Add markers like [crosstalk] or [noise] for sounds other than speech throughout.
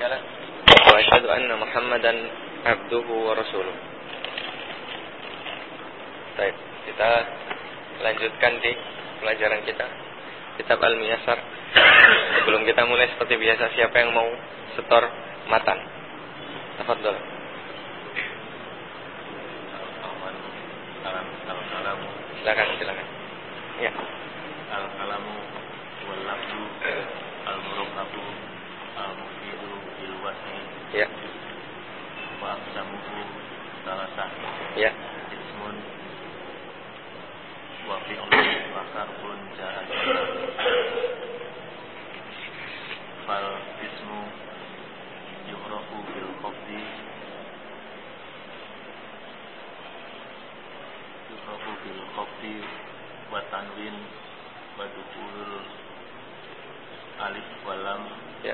شريك له وأشهد أن محمدا عبده ورسوله Baik, kita lanjutkan di pelajaran kita Kitab Al-Miyasar Sebelum kita mulai seperti biasa Siapa yang mau setor matan Tafadol Silakan, silakan Ya Al-kalamu Wal-lafzu Al-murakabu Al-mufidu Bil-wasni Ya. Wa aksamuhu Salasah Ya. Ismun. Wa fi'lun Wa karbun Jahat Fal ismu Yuhrafu bil qabdi Yuhrafu bil qabdi Wa tanwin Wa dukulul Alif walam Ya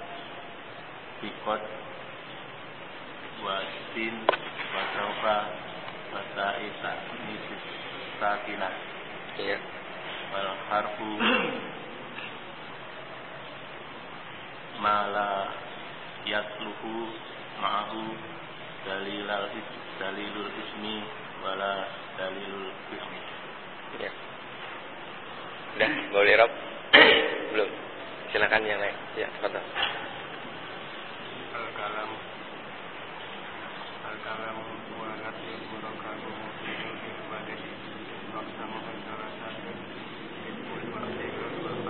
wal lam Wa huruful Qasam Wa hiya Al waw Wa Wal ba'u wa ta'u Ya Wal fi'lu Yukrafu Bikot Wa sin Wa saufa Wa ta'isa Nisis Sakinah. Ya wal harfu mala yatluhu ma'ahu dalilal dalilul ismi wala dalilul ismi Ya Udah, boleh Rob? [clears throat] Belum? Silakan yang lain. Ya, tafadol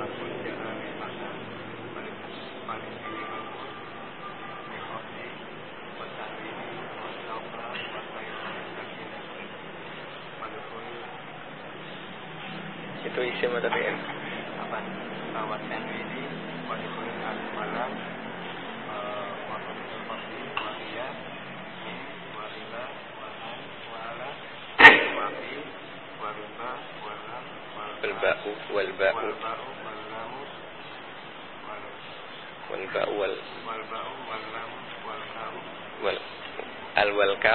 harfun ja'a min ma'na balik balik ini Itu isim atau fi'il? apa wa tanwini wadukul al-malam wa huruful fasli wa hiya min wa ila wa an wa ala wa fi wa ruba wa lam wal Wal ba'u wal ba'u wal ba'u wal lamu wal wal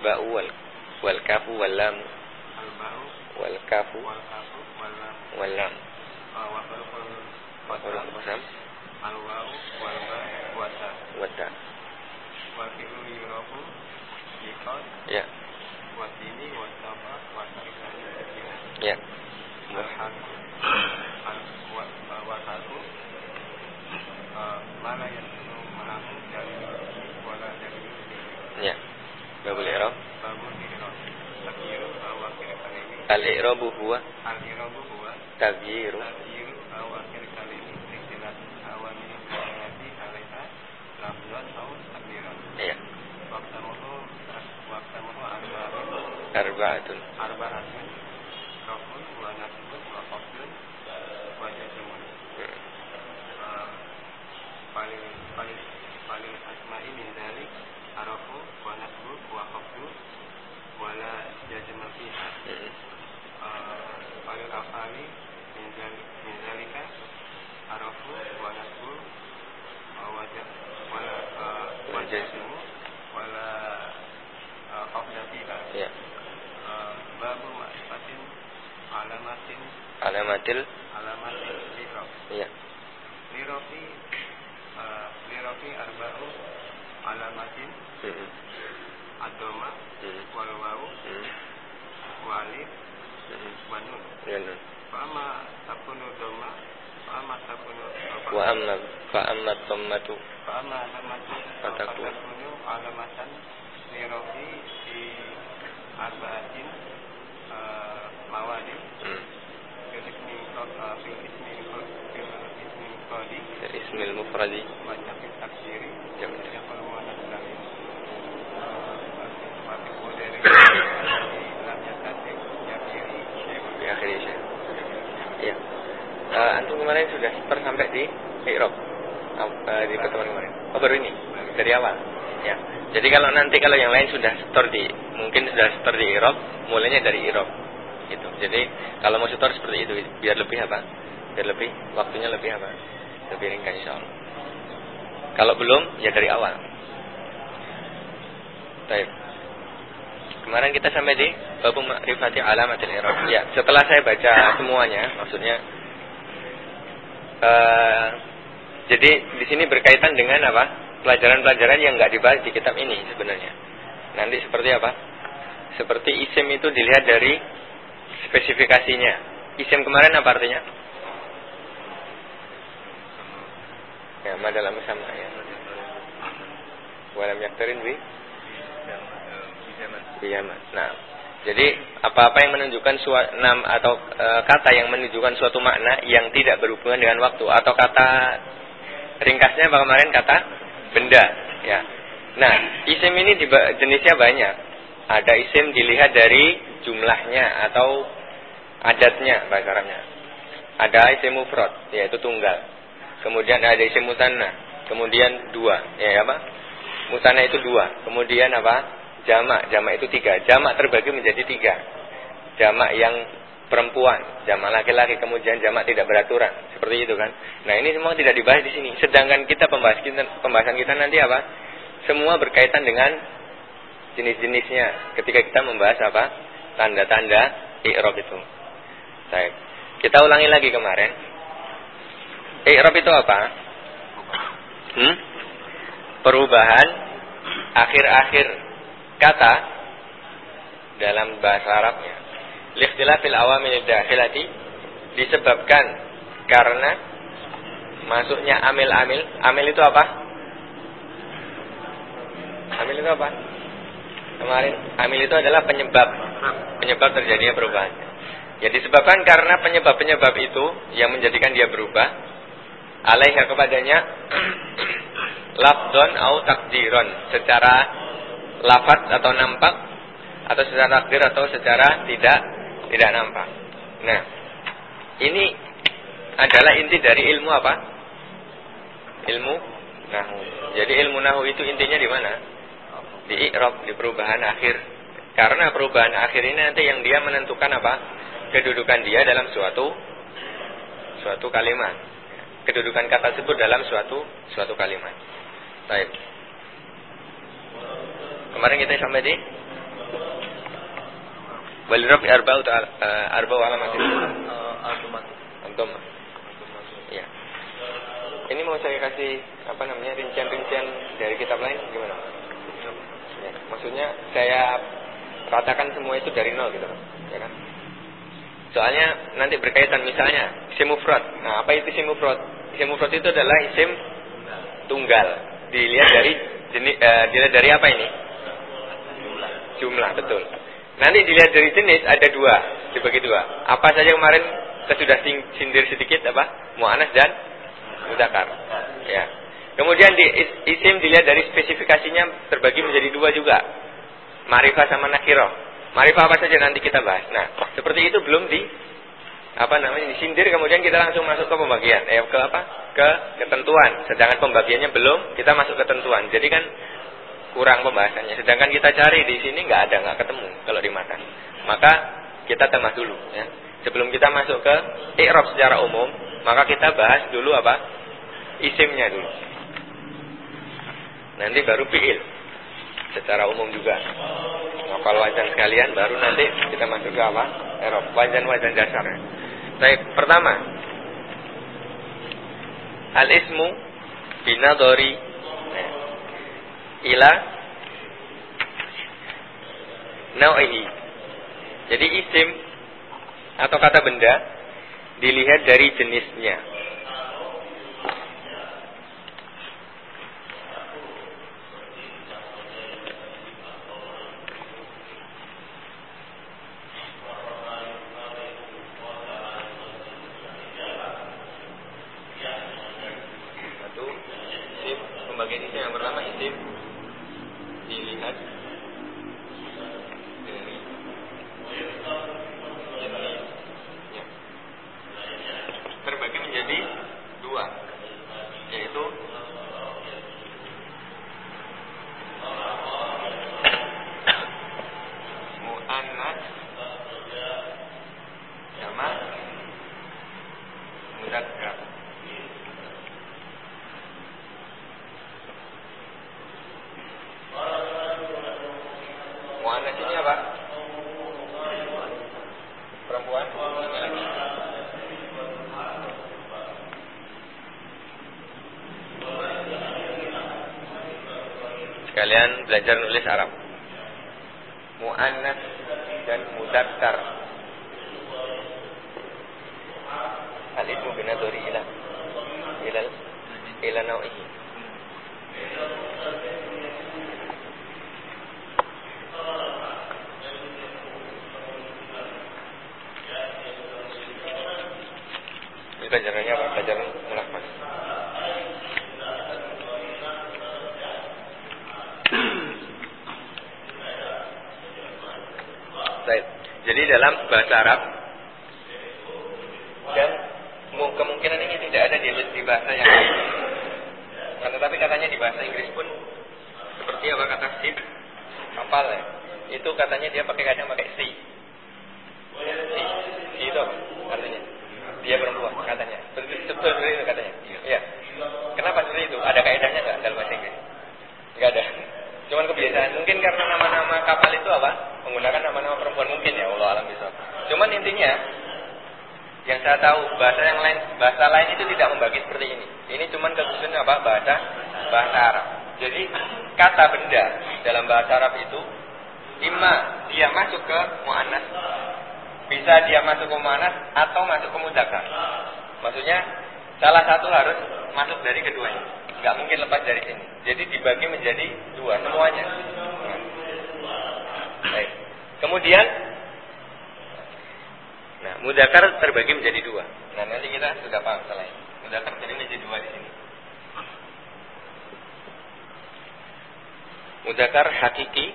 ba'u wal wal ba'u wal lamu wal kafu wal ya. Wa sini wa safa wa sarisani sakinah ya. Al-Haq Al-Wasatu Mana yang ma'amu dari Wala dari ya. Babul i'rab Bangun di Irak Takiru awakir kalimi al i'rabu huwa. Al-Irabu huwa. Taghyiru Takiru arba'atun. Arba'atun. Rafun wa nasbun wa qafdun Wa jazmun Hmm. paling paling paling asma'i min dzalik arafu wa nasbu wa khafdu wala jazma fiha. Hmm. paling afali min dzalik min dzalika arafu wa nasbu wa wajah. wala wa wala khafda fiha. Ya babu ma'rifatin alamatin alamatil alamatin liraf ya lirofi lirofi arba'u alamatin Hmm. adoma Hmm. wal wawu Hmm. wa alif Hmm. wa nun ya nun fa amma takunu doma fa amma takunu wa amma amma dhammatu fa amma alamatu fa Fatakun. takunu alamatan lirofi di arba'atin eh, fil ismi eh, mufradi wa jamil taksiri akhir shay Ya. Uh, antum kemarin sudah setor sampai di Irob uh, di pertemuan kemarin. Oh baru ini? Dari awal. Ya. Jadi kalau nanti kalau yang lain sudah setor di mungkin sudah setor di Irob, mulainya dari Irob. Jadi kalau mau setor seperti itu biar lebih apa? Biar lebih waktunya lebih apa? Lebih ringkas insya Allah. Kalau belum ya dari awal. Baik. Kemarin kita sampai di bab ma'rifati alamatil i'rab. Ya, setelah saya baca semuanya, maksudnya uh, jadi di sini berkaitan dengan apa? Pelajaran-pelajaran yang nggak dibahas di kitab ini sebenarnya. Nanti seperti apa? Seperti isim itu dilihat dari spesifikasinya. Isim kemarin apa artinya? Ya, madalam sama ya. Walam yaktarin bi Biyaman. Nah, jadi apa-apa yang menunjukkan suatu atau e, kata yang menunjukkan suatu makna yang tidak berhubungan dengan waktu atau kata ringkasnya apa kemarin kata benda, ya. Nah, isim ini jenisnya banyak. Ada isim dilihat dari jumlahnya atau adatnya bahasa Arabnya. Ada isim mufrad, yaitu tunggal. Kemudian ada isim musanna, kemudian dua, ya apa? Musanna itu dua. Kemudian apa? jamak, jamak itu tiga. Jamak terbagi menjadi tiga. Jamak yang perempuan, jamak laki-laki, kemudian jamak tidak beraturan. Seperti itu kan. Nah ini semua tidak dibahas di sini. Sedangkan kita, pembahasan kita nanti apa? Semua berkaitan dengan jenis-jenisnya. Ketika kita membahas apa? Tanda-tanda i'rab itu. Baik. Kita ulangi lagi kemarin. I'rab itu apa? Hmm? Perubahan akhir-akhir kata dalam bahasa Arabnya likhtilafil awamil dakhilati disebabkan karena masuknya amil-amil amil itu apa? amil itu apa? Kemarin amil itu adalah penyebab penyebab terjadinya perubahan ya disebabkan karena penyebab-penyebab itu yang menjadikan dia berubah alaiha kepadanya [clears throat] lafdon au takdiron secara lafaz atau nampak atau secara takdir atau secara tidak tidak nampak. Nah, ini adalah inti dari ilmu apa? Ilmu nahu. Jadi ilmu nahu itu intinya di mana? Di i'rab, di perubahan akhir. Karena perubahan akhir ini nanti yang dia menentukan apa? Kedudukan dia dalam suatu suatu kalimat. Kedudukan kata tersebut dalam suatu suatu kalimat. Baik. Kemarin kita sampai di Walirab arba'u uh, arba'u alamat. Antum. Ya. Ini mau saya kasih apa namanya rincian-rincian dari kitab lain gimana? Ya, maksudnya saya ratakan semua itu dari nol gitu, ya kan? Soalnya nanti berkaitan misalnya isim mufrad. Nah, apa itu? Isim mufrad itu adalah isim tunggal. Dilihat dari jenis, uh, dilihat dari apa ini? jumlah betul. Nanti dilihat dari jenis ada dua, dibagi dua. Apa saja kemarin kita sudah sindir sedikit apa? Mu'anas dan mudakar. Ya. Kemudian di isim dilihat dari spesifikasinya terbagi menjadi dua juga. Ma'rifah sama nakiro. Ma'rifah apa saja nanti kita bahas. Nah, seperti itu belum di apa namanya disindir kemudian kita langsung masuk ke pembagian eh ke apa ke ketentuan sedangkan pembagiannya belum kita masuk ke ketentuan jadi kan kurang pembahasannya. Sedangkan kita cari di sini nggak ada, nggak ketemu kalau di mata. Maka kita tambah dulu ya. Sebelum kita masuk ke i'rab secara umum, maka kita bahas dulu apa? Isimnya dulu. Nanti baru fi'il secara umum juga. Kalau wajan sekalian baru nanti kita masuk ke apa? I'rab, wajan-wajan dasarnya. Baik, pertama Al-ismu binadori ila nau'ihi. Jadi isim atau kata benda dilihat dari jenisnya. Satu, isim isim yang pertama isim dilihat dari jenisnya. perempuan laki-laki. Sekalian belajar nulis Arab. Mu'annas dan mudzakkar. Al-ismu binadhari ila ila ila nau'ihi. Ini pelajarannya apa? Pelajaran mulafaz. Baik. Jadi dalam bahasa Arab dan mu- kemungkinan ini tidak ada di, di bahasa yang lain. Kan tetapi katanya di bahasa Inggris pun seperti apa kata ship kapal ya. Itu katanya dia pakai kadang pakai si. Si. Si itu apa? Artinya dia perempuan katanya. Betul betul seperti itu katanya. Iya. Kenapa seperti itu? Ada kaidahnya nggak dalam bahasa Inggris? Nggak ada. Cuman kebiasaan. Mungkin karena nama-nama kapal itu apa? Menggunakan nama-nama perempuan mungkin ya. Allah alam bisa. Cuman intinya yang saya tahu bahasa yang lain bahasa lain itu tidak membagi seperti ini. Ini cuman kekhususan apa? Bahasa bahasa Arab. Jadi kata benda dalam bahasa Arab itu imma dia masuk ke muannas bisa dia masuk ke muannas atau masuk ke mudzakkar. Maksudnya salah satu harus masuk dari keduanya. Nggak mungkin lepas dari sini. Jadi dibagi menjadi dua semuanya. Baik. Kemudian Nah, mudakar terbagi menjadi dua. Nah, nanti kita sudah paham setelah ini. Mudakar terbagi menjadi dua di sini. Mudakar hakiki.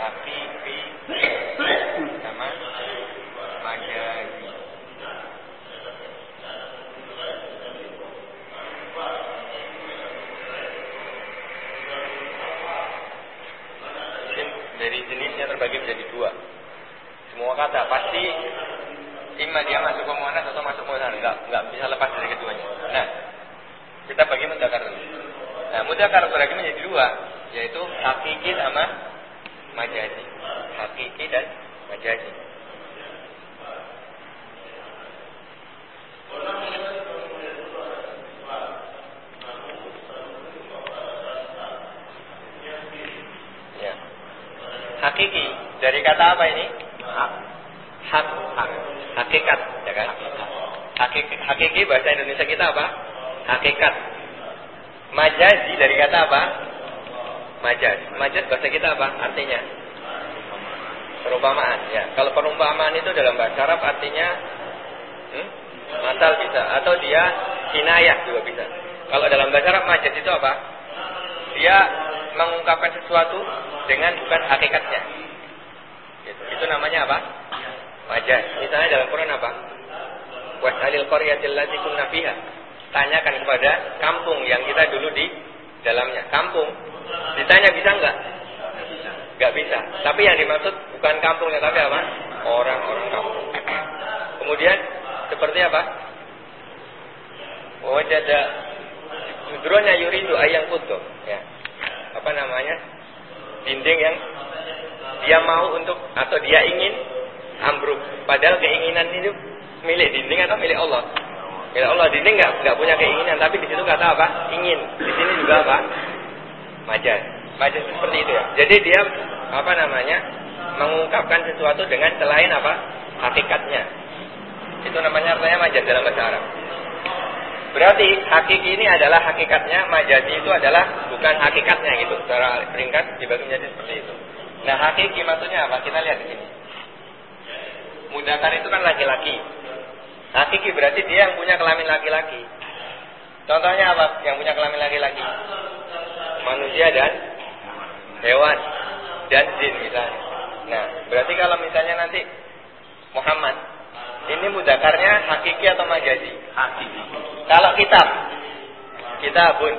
Hakiki. Hakiki sama majazi. Mungkin dari jenisnya terbagi menjadi dua. Semua kata pasti imma dia masuk ke muannas atau masuk mudzakkar. Enggak, enggak bisa lepas dari keduanya. Nah, kita bagi mudzakkar dulu. Nah, mudzakkar terbagi menjadi dua, yaitu hakiki sama majazi. Hakiki dan majazi. Ya. Hakiki dari kata apa ini? Hak. Hak. Hak. Hakikat, ya kan? Hakiki, hakiki bahasa Indonesia kita apa? Hakikat. Majazi dari kata apa? Majaz. Majaz bahasa kita apa? Artinya perumpamaan. Ya, kalau perumpamaan itu dalam bahasa Arab artinya hmm, masal bisa atau dia kinayah juga bisa. Kalau dalam bahasa Arab majaz itu apa? Dia mengungkapkan sesuatu dengan bukan hakikatnya. Gitu. Itu namanya apa? Majaz. Misalnya dalam Quran apa? Was'alil qaryatil lati kunna. Tanyakan kepada kampung yang kita dulu di dalamnya. Kampung. Ditanya bisa enggak? Enggak bisa. Tapi yang dimaksud bukan kampungnya tapi apa? Orang-orang kampung. Kemudian seperti apa? Wajada Judronya yuridu ayang kutu ya. Apa namanya? Dinding yang dia mau untuk atau dia ingin ambruk. Padahal keinginan itu milik dinding atau milik Allah? Milik Allah. Dinding nggak nggak punya keinginan, tapi di situ kata apa? Ingin. Di sini juga apa? Majaz itu seperti itu ya. Jadi dia apa namanya? Mengungkapkan sesuatu dengan selain apa? Hakikatnya. Itu namanya artinya majaz dalam bahasa Arab. Berarti hakiki ini adalah hakikatnya, majazi itu adalah bukan hakikatnya gitu. Secara ringkas dibagi menjadi seperti itu. Nah, hakiki maksudnya apa? Kita lihat di sini. Mudakar itu kan laki-laki. Hakiki berarti dia yang punya kelamin laki-laki. Contohnya apa? Yang punya kelamin laki-laki? Manusia dan hewan dan jin misalnya. Nah, berarti kalau misalnya nanti Muhammad ini mudakarnya hakiki atau majazi? Hakiki. Kalau kitab, kitabun.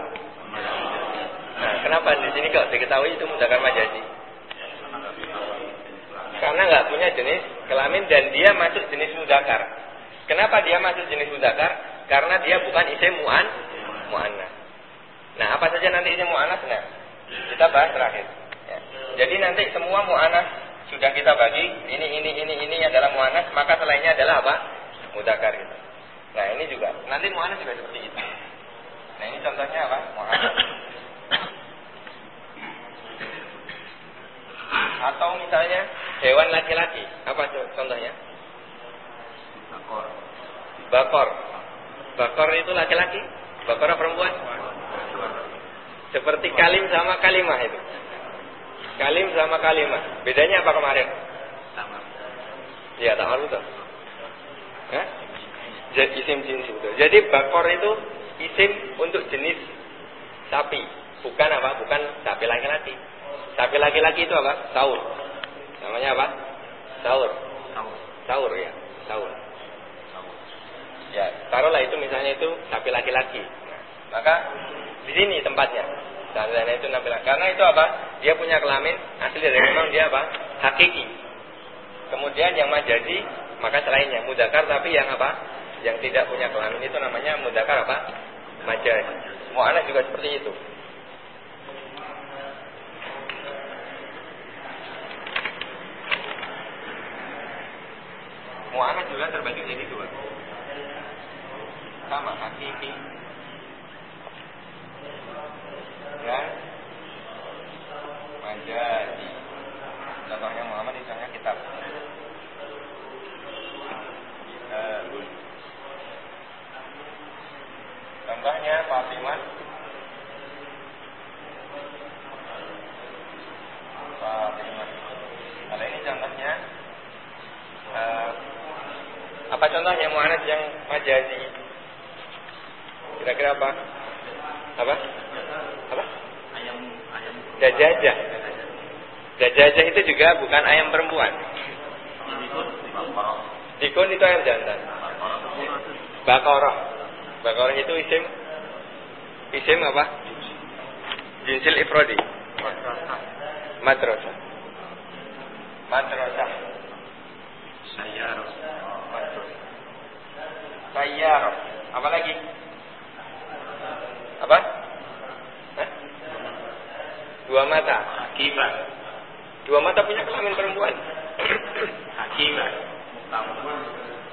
Nah, kenapa di sini kok diketahui itu mudakar majazi? Karena nggak punya jenis kelamin dan dia masuk jenis mudakar. Kenapa dia masuk jenis mudakar? Karena dia bukan isim mu'an mu'annas. Nah, apa saja nanti isim mu'annas? Nah, kita bahas terakhir. Ya. Jadi nanti semua mu'annas sudah kita bagi, ini ini ini ini adalah mu'annas, maka selainnya adalah apa? Mudakar gitu. Nah, ini juga. Nanti mu'annas juga seperti itu. Nah, ini contohnya apa? Mu'annas. Atau misalnya hewan laki-laki, apa contohnya? Bakor. Bakor. Bakor itu laki-laki? Bakor perempuan? Seperti kalim sama kalimah itu. Kalim sama kalimah. Bedanya apa kemarin? Sama. Iya, tuh. Hah? Jadi isim jenis itu. Jadi bakor itu isim untuk jenis sapi, bukan apa? Bukan sapi laki-laki. Sapi laki-laki itu apa? Saur. Namanya apa? Saur. Sama. Saur ya. Sama. Ya, taruhlah itu misalnya itu sapi laki-laki. Nah, maka di sini tempatnya. Dan itu nampil. Karena itu apa? Dia punya kelamin asli dari memang dia apa? Hakiki. Kemudian yang majazi maka selainnya mudakar tapi yang apa? Yang tidak punya kelamin itu namanya mudakar apa? Majazi. Mu'anas juga seperti itu. Mu'anas juga terbagi jadi dua. Sama hakiki dan majazi. Contohnya Muhammad misalnya kitab. Kitabun. Contohnya Fatimah. Fatimah. Kalau ini contohnya eh, apa contohnya mu'anas yang majazi? Kira-kira apa? Apa? Apa? Ayam ayam. Dajajah. Dajajah itu juga bukan ayam perempuan. Dikun itu ayam jantan. Bakor. Bakoroh. Bakoroh itu isim isim apa? Jinsil ifrodi. Madrasah. Madrasah. Sayar. Madrasah. Sayyar. Apa lagi? Apa? Hah? Dua mata. Akibat. Dua mata punya kelamin perempuan. [coughs] Akibat.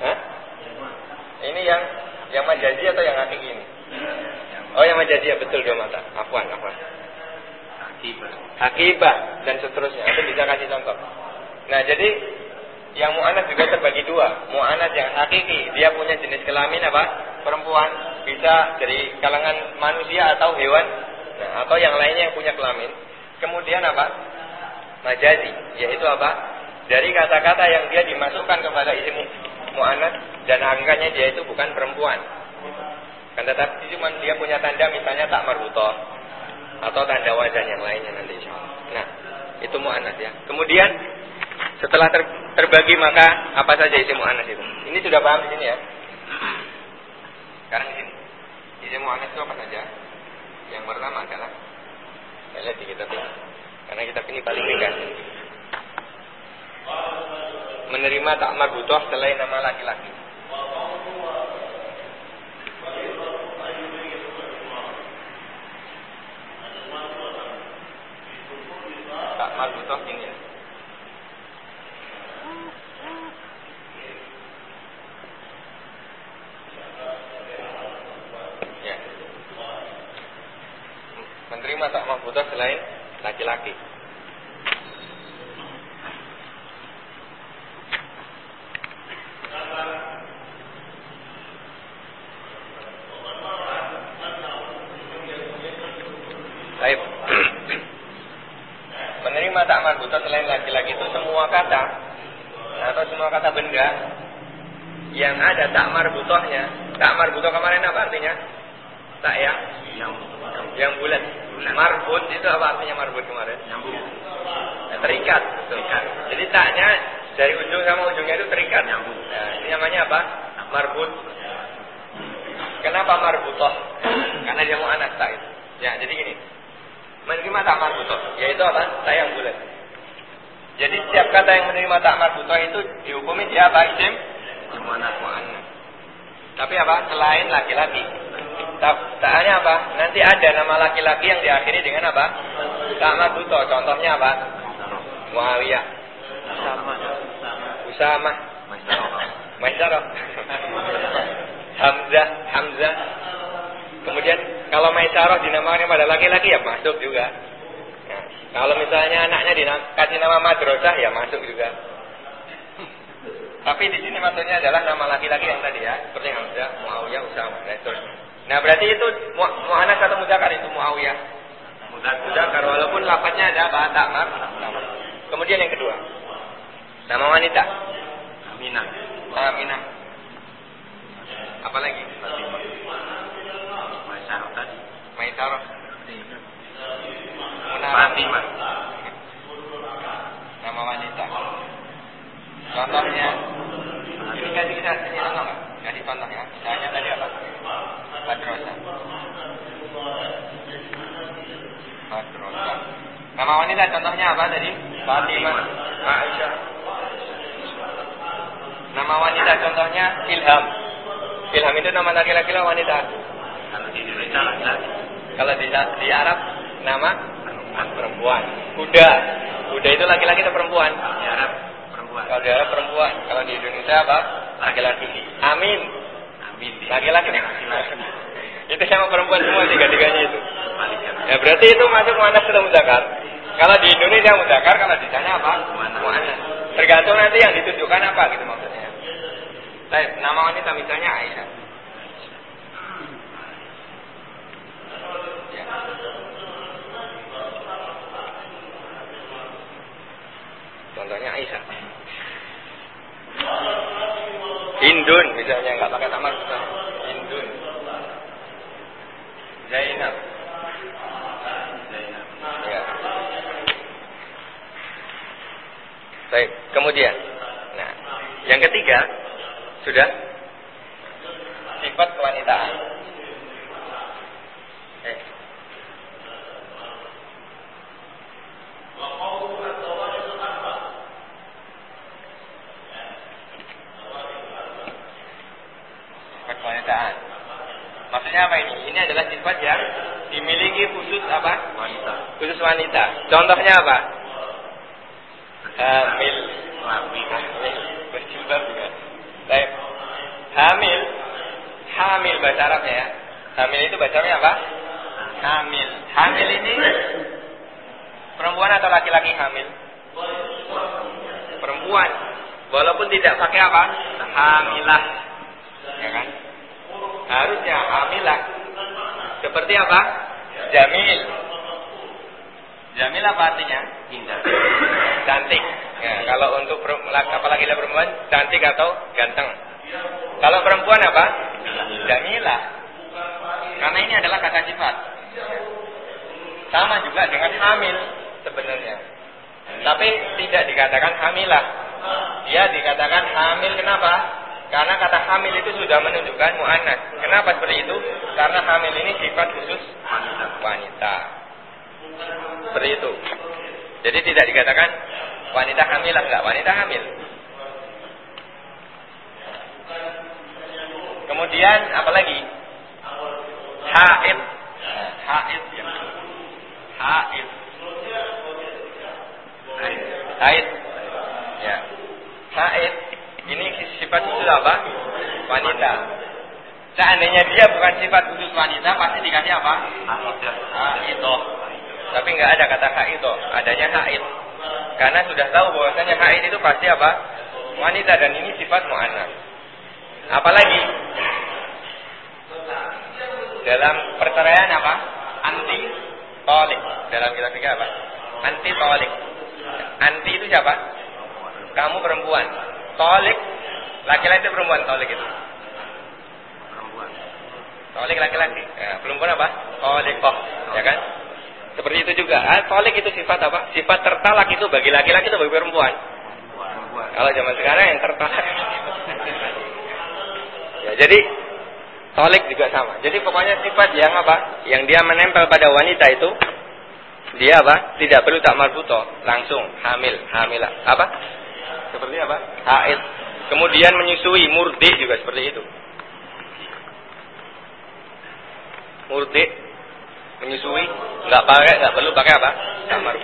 Hah? Ini yang yang majazi atau yang hakiki ini? Oh, yang majazi ya betul dua mata. Afwan, afwan. Akibat. Akibah dan seterusnya. Itu bisa kasih contoh. Nah, jadi yang mu'anas juga terbagi dua. Mu'anas yang hakiki, dia punya jenis kelamin apa? Perempuan. Bisa dari kalangan manusia atau hewan. Nah, atau yang lainnya yang punya kelamin. Kemudian apa? Majazi, yaitu apa? Dari kata-kata yang dia dimasukkan kepada isim mu'anas dan hakikatnya dia itu bukan perempuan. Kan tetapi cuma dia punya tanda misalnya tak marbutoh atau tanda wazan yang lainnya nanti. Nah, itu mu'anas ya. Kemudian setelah ter, terbagi maka apa saja isi mu'anas itu? Ini sudah paham di sini ya. Sekarang di sini. Isi mu'anas itu apa saja? Yang pertama adalah saya lihat di kitab ini. Karena kitab ini paling ringkas. Menerima tak marbutoh selain nama laki-laki. Tak marbutoh ini ya. Ya. Menerima tak marbutoh selain laki-laki. Baik. [clears throat] Menerima tak marbutoh selain laki-laki itu semua kata atau semua kata benda yang ada tak marbutohnya. Tak marbutoh kemarin apa artinya? Tak ya? Yang Yang bulat. Marbut itu apa artinya marbut kemarin? nyambung. Ya, terikat. Terikat. Jadi taknya dari ujung sama ujungnya itu terikat. Nyambung. Nah, ini namanya apa? Marbut. Kenapa marbutoh? Karena dia mau anak tak itu. Ya, jadi gini. Menerima tak marbutoh, yaitu apa? Tak yang bulat. Jadi setiap kata yang menerima tak marbutoh itu dihukumi dia apa? Isim Gimana? mu'annas. Tapi apa? Selain laki-laki. Taannya apa? Nanti ada nama laki-laki yang diakhiri dengan apa? Sama buto. Contohnya apa? Muawiyah. Sama. Usama. Maisarah. [laughs] Hamzah. Hamzah. Kemudian kalau Maisarah dinamakan pada laki-laki ya masuk juga. Nah, kalau misalnya anaknya dikasih nama madrasah ya masuk juga. Tapi di sini maksudnya adalah nama laki-laki yang tadi ya, seperti Hamzah, Muawiyah, Usama, dan seterusnya. Nah berarti itu mu'anas atau mudakar itu Muawiyah. Mudakar walaupun lapatnya ada apa? Takmar. Kemudian yang kedua. Nama wanita. Aminah. Aminah. Apa lagi? Maisarah tadi. Maisarah. Fatimah. Nama wanita. Contohnya. Ini kasih kita kasih contoh nggak? Kasih contohnya. Misalnya tadi apa? Badrosa. Nama wanita contohnya apa tadi? Fatimah. Aisyah. Nama wanita contohnya Ilham. Ilham itu nama laki-laki lah wanita. Kalau di Indonesia laki-laki. Kalau di, di Arab nama perempuan. Kuda. Kuda itu laki-laki atau perempuan? Di Arab perempuan. Kalau di Arab perempuan. Kalau di Indonesia apa? Laki-laki. Amin. Laki-laki. Laki-laki. itu sama perempuan semua tiga-tiganya itu. Ya berarti itu masuk muannas atau mudakar. Kalau di Indonesia mudakar, kalau di sana apa? Muannas. Tergantung nanti yang ditunjukkan apa gitu maksudnya. Baik, nama wanita misalnya Aisyah. Ya. Contohnya Aisyah. Hindun misalnya nggak pakai tamar misalnya. Hindun. Zainab. Zainab. Ya. Baik, kemudian. Nah, yang ketiga sudah sifat kewanitaan. Eh. Sifat kewanitaan. Maksudnya apa ini? Ini adalah sifat yang dimiliki khusus apa? Wanita. Khusus wanita. Contohnya apa? Hamil. Laki. Hamil. Berjilbab juga. Baik. Hamil. Hamil bahasa Arabnya ya. Hamil itu bacanya apa? Hamil. Hamil ini perempuan atau laki-laki hamil? Perempuan. Walaupun tidak pakai apa? Hamilah. Ya kan? Harusnya hamilah. Seperti apa? Jamil. Jamil apa artinya? Indah. Cantik. Ya, kalau untuk apalagi perempuan cantik atau ganteng. Kalau perempuan apa? Jamilah. Karena ini adalah kata sifat. Sama juga dengan hamil sebenarnya. Tapi tidak dikatakan hamilah. Dia dikatakan hamil kenapa? Karena kata hamil itu sudah menunjukkan mu'annas. Kenapa seperti itu? Karena hamil ini sifat khusus Wanita. Seperti itu. Jadi tidak dikatakan wanita hamilah enggak, wanita hamil. Kemudian apa lagi? Haid. Haid ya. Haid. Haid. Haid ini sifat khusus apa? Wanita. Seandainya dia bukan sifat khusus wanita, pasti dikasih apa? Hamidah. Haidoh. Tapi nggak ada kata haidoh, adanya haid. Karena sudah tahu bahwasanya haid itu pasti apa? Wanita dan ini sifat mu'annas. Apalagi dalam perceraian apa? Anti tolik. Dalam kitab fikih apa? Anti tolik. Anti itu siapa? Kamu perempuan. Tolik laki-laki itu perempuan tolik itu. Perempuan. Tolik laki-laki. Ya, perempuan apa? Tolikoh. Ya kan? Seperti itu juga. Ah, tolik itu sifat apa? Sifat tertalak itu bagi laki-laki itu bagi perempuan. Perempuan. Kalau zaman sekarang yang tertalak. ya, jadi tolik juga sama. Jadi pokoknya sifat yang apa? Yang dia menempel pada wanita itu dia apa? Tidak perlu tak marbuto, langsung hamil, hamilah. Apa? seperti apa? Haid. Kemudian menyusui, murdi juga seperti itu. Murdi, menyusui, nggak pakai, nggak perlu pakai apa? Kamar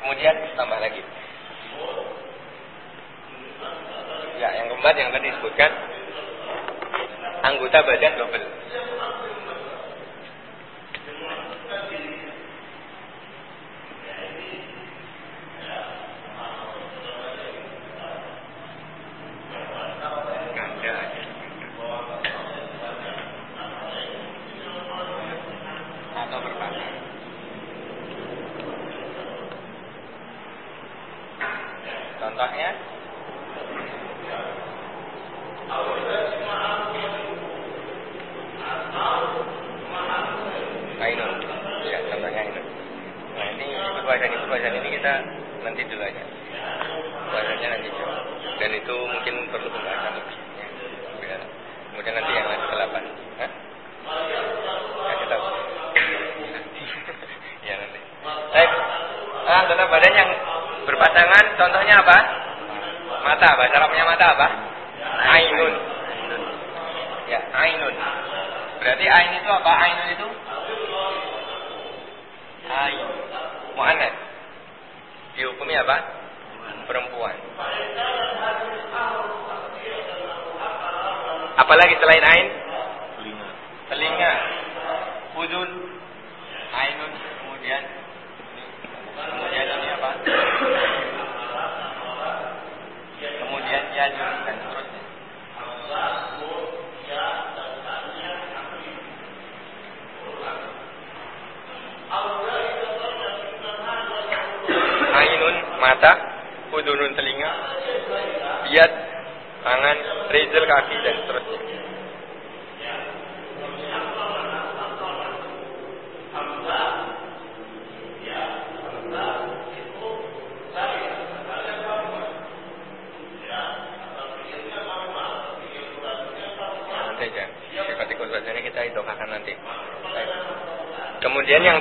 Kemudian tambah lagi. Ya, yang keempat yang tadi disebutkan anggota badan double.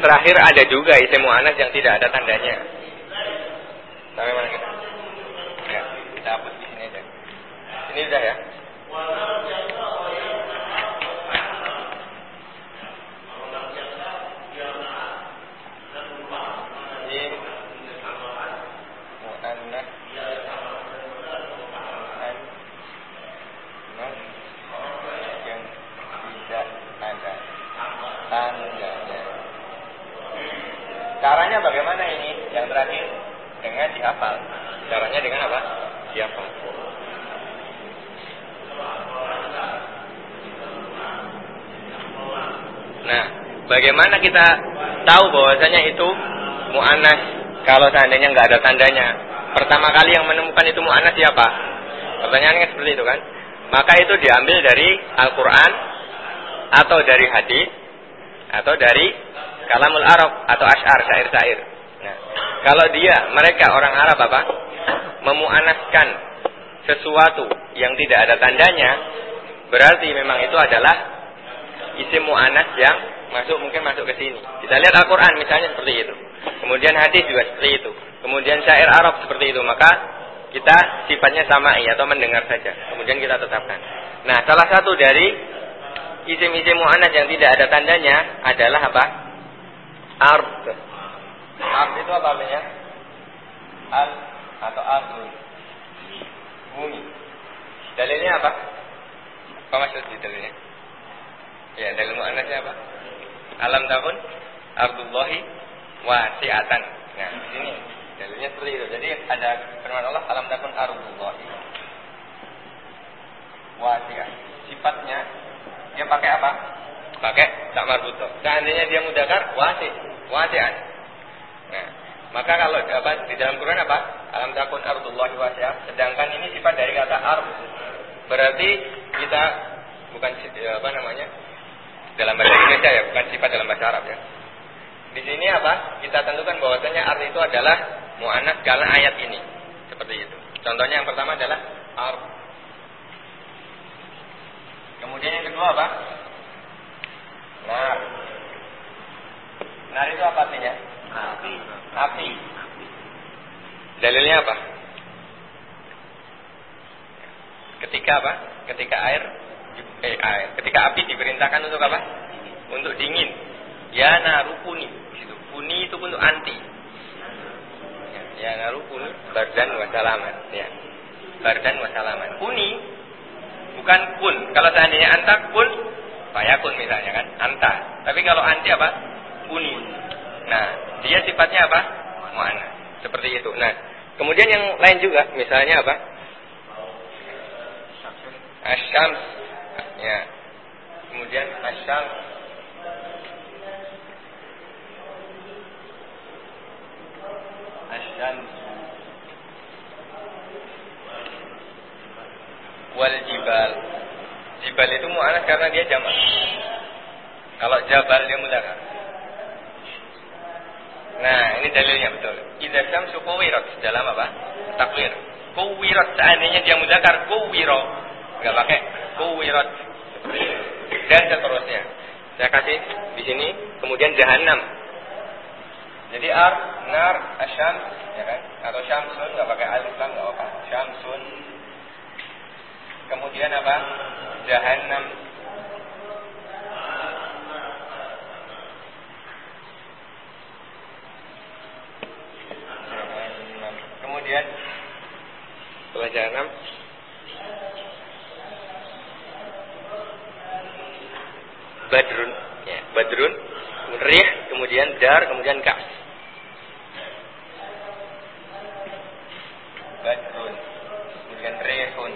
Terakhir ada juga isim mu'anas yang tidak ada tandanya. Sampai mana kita? Ya, kita hapus di sini aja. Ini udah ya. Bagaimana kita tahu bahwasanya itu mu'anas kalau seandainya nggak ada tandanya? Pertama kali yang menemukan itu mu'anas siapa? Pertanyaannya seperti itu kan? Maka itu diambil dari Al-Quran atau dari hadis atau dari kalamul Arab atau ashar syair-syair. Nah, kalau dia mereka orang Arab apa? Memuanaskan sesuatu yang tidak ada tandanya, berarti memang itu adalah isim mu'anas yang masuk mungkin masuk ke sini. Kita lihat Al-Quran misalnya seperti itu. Kemudian hadis juga seperti itu. Kemudian syair Arab seperti itu. Maka kita sifatnya sama atau mendengar saja. Kemudian kita tetapkan. Nah, salah satu dari isim-isim mu'annas yang tidak ada tandanya adalah apa? Ard. Ard itu apa artinya? Al atau ardun. Bumi. Dalilnya apa? Apa maksud dalilnya? Ya, dalil mu'annasnya apa? Alam takun ardullahi wasi'atan. Nah, di sini dalilnya seperti itu. Jadi ada firman Allah alam takun ardullahi wasi'ah. Sifatnya dia pakai apa? Pakai tak marbuto. Seandainya dia mudakar wasi, wasi'an. Nah, maka kalau apa di dalam Quran apa? Alam takun ardullahi wasi'ah. Sedangkan ini sifat dari kata ard. Berarti kita bukan apa namanya? Dalam bahasa Indonesia ya, bukan sifat dalam bahasa Arab ya. Di sini apa? Kita tentukan bahwasanya arti itu adalah mu'anas karena ayat ini. Seperti itu. Contohnya yang pertama adalah ar. Kemudian yang kedua apa? Nar. Nar itu apa artinya? Api. Api. Dalilnya apa? Ketika apa? Ketika air eh, air. Ketika api diperintahkan untuk apa? Untuk dingin. Ya naru kuni. Gitu. Kuni itu untuk anti. Ya, ya naru kuni. Bardan wasalaman. Ya. Bardan wasalaman. Kuni bukan kun. Kalau seandainya anta kun, kun misalnya kan. Anta. Tapi kalau anti apa? Kuni. Nah, dia sifatnya apa? Mu'ana. Seperti itu. Nah, kemudian yang lain juga, misalnya apa? Asyams. Ya. Kemudian asyams. Asyams. Wal jibal. Jibal itu mu'anas karena dia jamak. Kalau jabal dia mudakar. Nah, ini dalilnya betul. Idza syamsu kuwirat dalam apa? Takwir. Kuwirat seandainya dia mudakar kuwiro. Enggak pakai kuwirat. Dan seterusnya. Saya kasih di sini kemudian jahanam. Jadi ar, nar, asyam, ya kan? Atau syamsun enggak pakai alif lam enggak apa. Syamsun. Kemudian apa? Jahannam kemudian pelajaran 6 badrun. Ya badrun rih kemudian dar kemudian kas badrun kemudian rihun.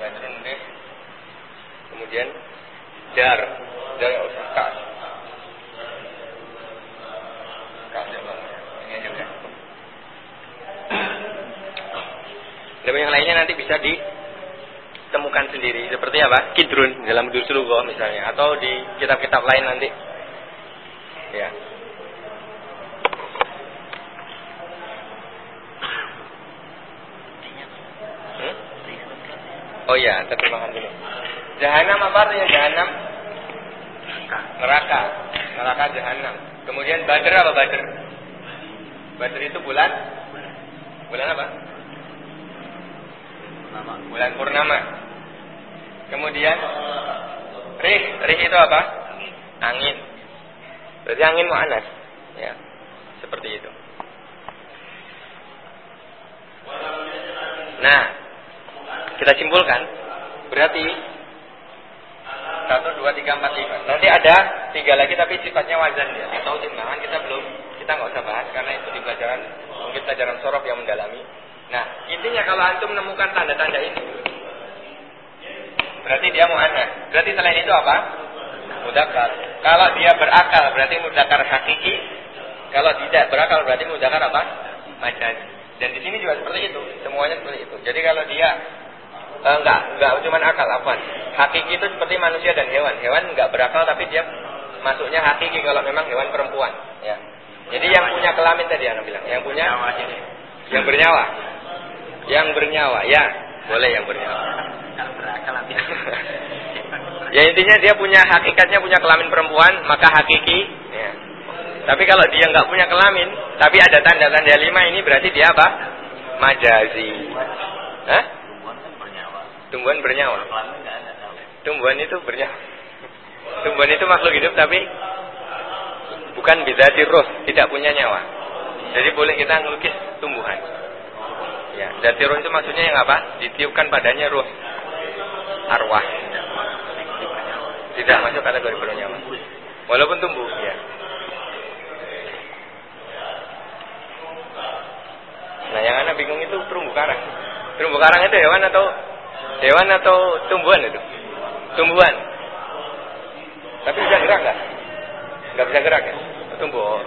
Badrun rih kemudian dar. Dar usah kas kas ya bang ini aja udah dan yang lainnya nanti bisa ditemukan sendiri seperti apa kidrun dalam dusrugo misalnya atau di kitab-kitab lain nanti ya hmm? Oh iya, terjemahan dulu. Jahanam apa artinya jahanam? Neraka. Neraka jahanam. Kemudian Badr apa Badr? Badr itu bulan? Bulan apa? Bulan purnama. Kemudian Rih, Rih itu apa? Angin. Berarti angin mu'anas. Ya. Seperti itu. Nah, kita simpulkan berarti satu, dua, tiga, empat, lima. Nanti ada tiga lagi tapi sifatnya wazan ya. Atau timbangan kita belum, kita nggak usah bahas karena itu di pelajaran mungkin pelajaran sorof yang mendalami. Nah intinya kalau antum menemukan tanda-tanda ini, berarti dia mau aneh. Berarti selain itu apa? Mudakar. Kalau dia berakal berarti mudakar hakiki. Kalau tidak berakal berarti mudakar apa? Majazi. Dan di sini juga seperti itu. Semuanya seperti itu. Jadi kalau dia Uh, enggak, enggak cuma akal apa? Hakiki itu seperti manusia dan hewan. Hewan enggak berakal tapi dia masuknya hakiki kalau memang hewan perempuan, ya. Jadi yang punya kelamin tadi yang bilang, yang punya yang bernyawa. Yang bernyawa, ya. Boleh yang bernyawa. [laughs] ya intinya dia punya hakikatnya punya kelamin perempuan, maka hakiki, ya. Tapi kalau dia nggak punya kelamin, tapi ada tanda-tanda lima ini berarti dia apa? Majazi. Hah? Tumbuhan bernyawa. Tumbuhan itu bernyawa. Tumbuhan itu makhluk hidup tapi bukan bisa roh, tidak punya nyawa. Jadi boleh kita ngelukis tumbuhan. Ya, dati roh itu maksudnya yang apa? Ditiupkan padanya roh. Arwah. Tidak masuk kategori bernyawa. Walaupun tumbuh, ya. Nah, yang anak bingung itu terumbu karang. Terumbu karang itu hewan atau Hewan atau tumbuhan itu? Tumbuhan. Tapi bisa gerak nggak? Nggak bisa gerak ya? Tumbuh.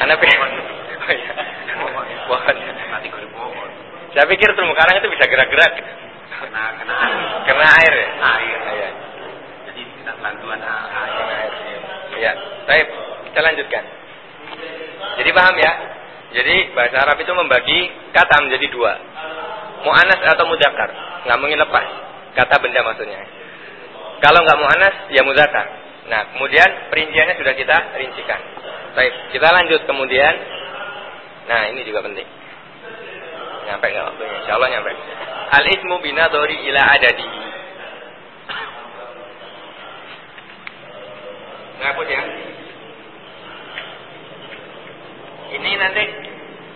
Anak pikir. Oh iya. Pohon. Saya pikir terumbu karang itu bisa gerak-gerak. Kena kena air. Kena air ya? Air. Iya. Jadi kita bantuan air. air. Ya, baik. Kita lanjutkan. Jadi paham ya? Jadi bahasa Arab itu membagi kata menjadi dua mu'anas atau mudakar. Nggak mungkin lepas. Kata benda maksudnya. Kalau nggak mu'anas, ya mudakar. Nah, kemudian perinciannya sudah kita rincikan. Baik, kita lanjut kemudian. Nah, ini juga penting. Nyampe nggak waktunya? Insya Allah nyampe. Al ismu binadori ila adadi. Ngapus ya. Ini nanti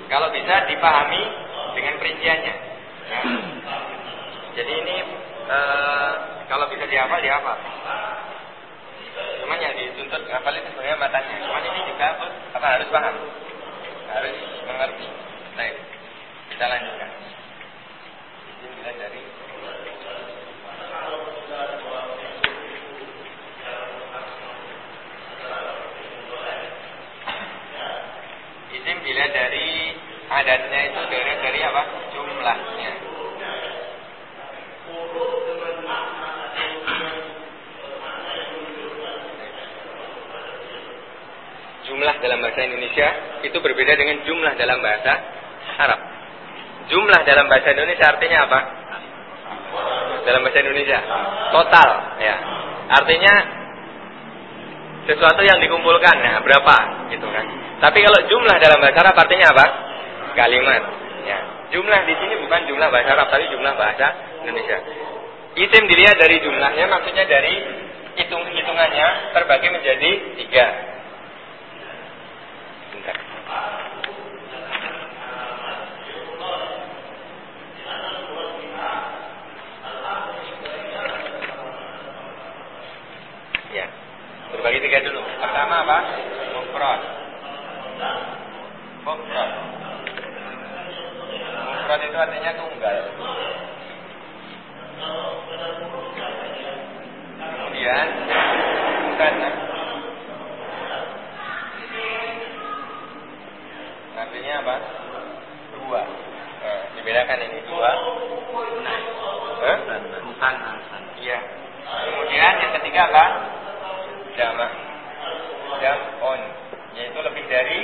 kalau bisa dipahami dengan perinciannya. Ya. Jadi ini e, kalau bisa dihafal dihafal. Cuman yang dituntut hafal itu sebenarnya matanya. Cuman ini juga apa harus paham, harus mengerti. Baik, kita lanjutkan. Ini bila dari Isim bila dari adatnya itu dari dari apa? Jumlahnya. Jumlah dalam bahasa Indonesia itu berbeda dengan jumlah dalam bahasa Arab. Jumlah dalam bahasa Indonesia artinya apa? Dalam bahasa Indonesia total ya. Artinya sesuatu yang dikumpulkan nah berapa gitu kan. Tapi kalau jumlah dalam bahasa Arab artinya apa? Kalimat ya. Jumlah di sini bukan jumlah bahasa Arab tapi jumlah bahasa Indonesia. Isim dilihat dari jumlahnya maksudnya dari hitung hitungannya terbagi menjadi tiga. Bentar. Ya, berbagi tiga dulu. Pertama apa? Mufrad. Mufrad. Mufrad itu artinya tunggal. Kemudian musanna. Artinya apa? Dua. Nah, dibedakan ini dua. Hah? Iya. Kemudian yang ketiga apa? Jamak. Jam'un. Yaitu lebih dari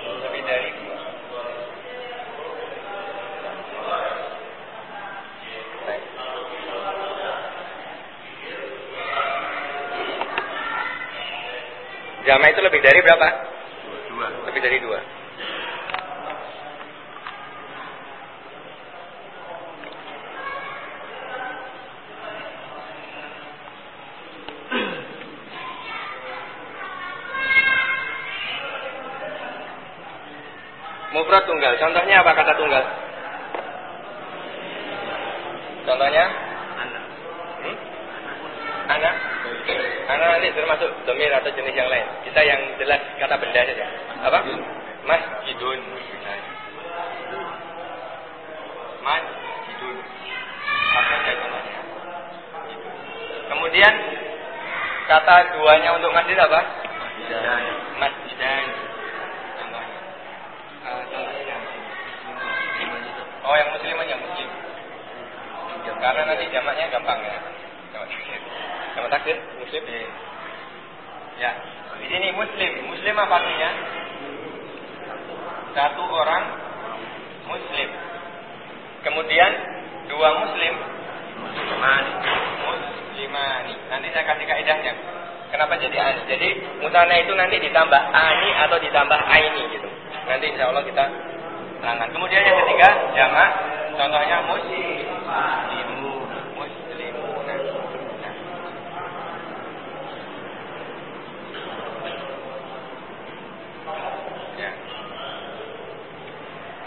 lebih dari dua. Jama itu lebih dari berapa? Dua. Lebih dari dua. Mufrad tunggal. Contohnya apa kata tunggal? Contohnya? Hmm? Anak. Anak nanti termasuk domir atau jenis yang lain. Kita yang jelas kata benda saja. Apa? Masjidun. misalnya. Masjidun. Apa saja contohnya? Kemudian kata duanya untuk masjid apa? Masjidan. Contohnya. Eh, contohnya yang Oh, yang muslim aja muslim. Karena nanti jamaknya gampang ya. Jamak takdir. Jamak takdir muslim. Ya. Di sini muslim. Muslim apa artinya? Satu orang muslim. Kemudian dua muslim. Muslimani. Muslimani. Nanti saya kasih kaidahnya. Kenapa jadi ani? Jadi mutana itu nanti ditambah ani atau ditambah aini gitu. Nanti insya Allah kita terangkan. Kemudian yang ketiga jamak. Contohnya muslimu. Muslimuna. Nah. Ya.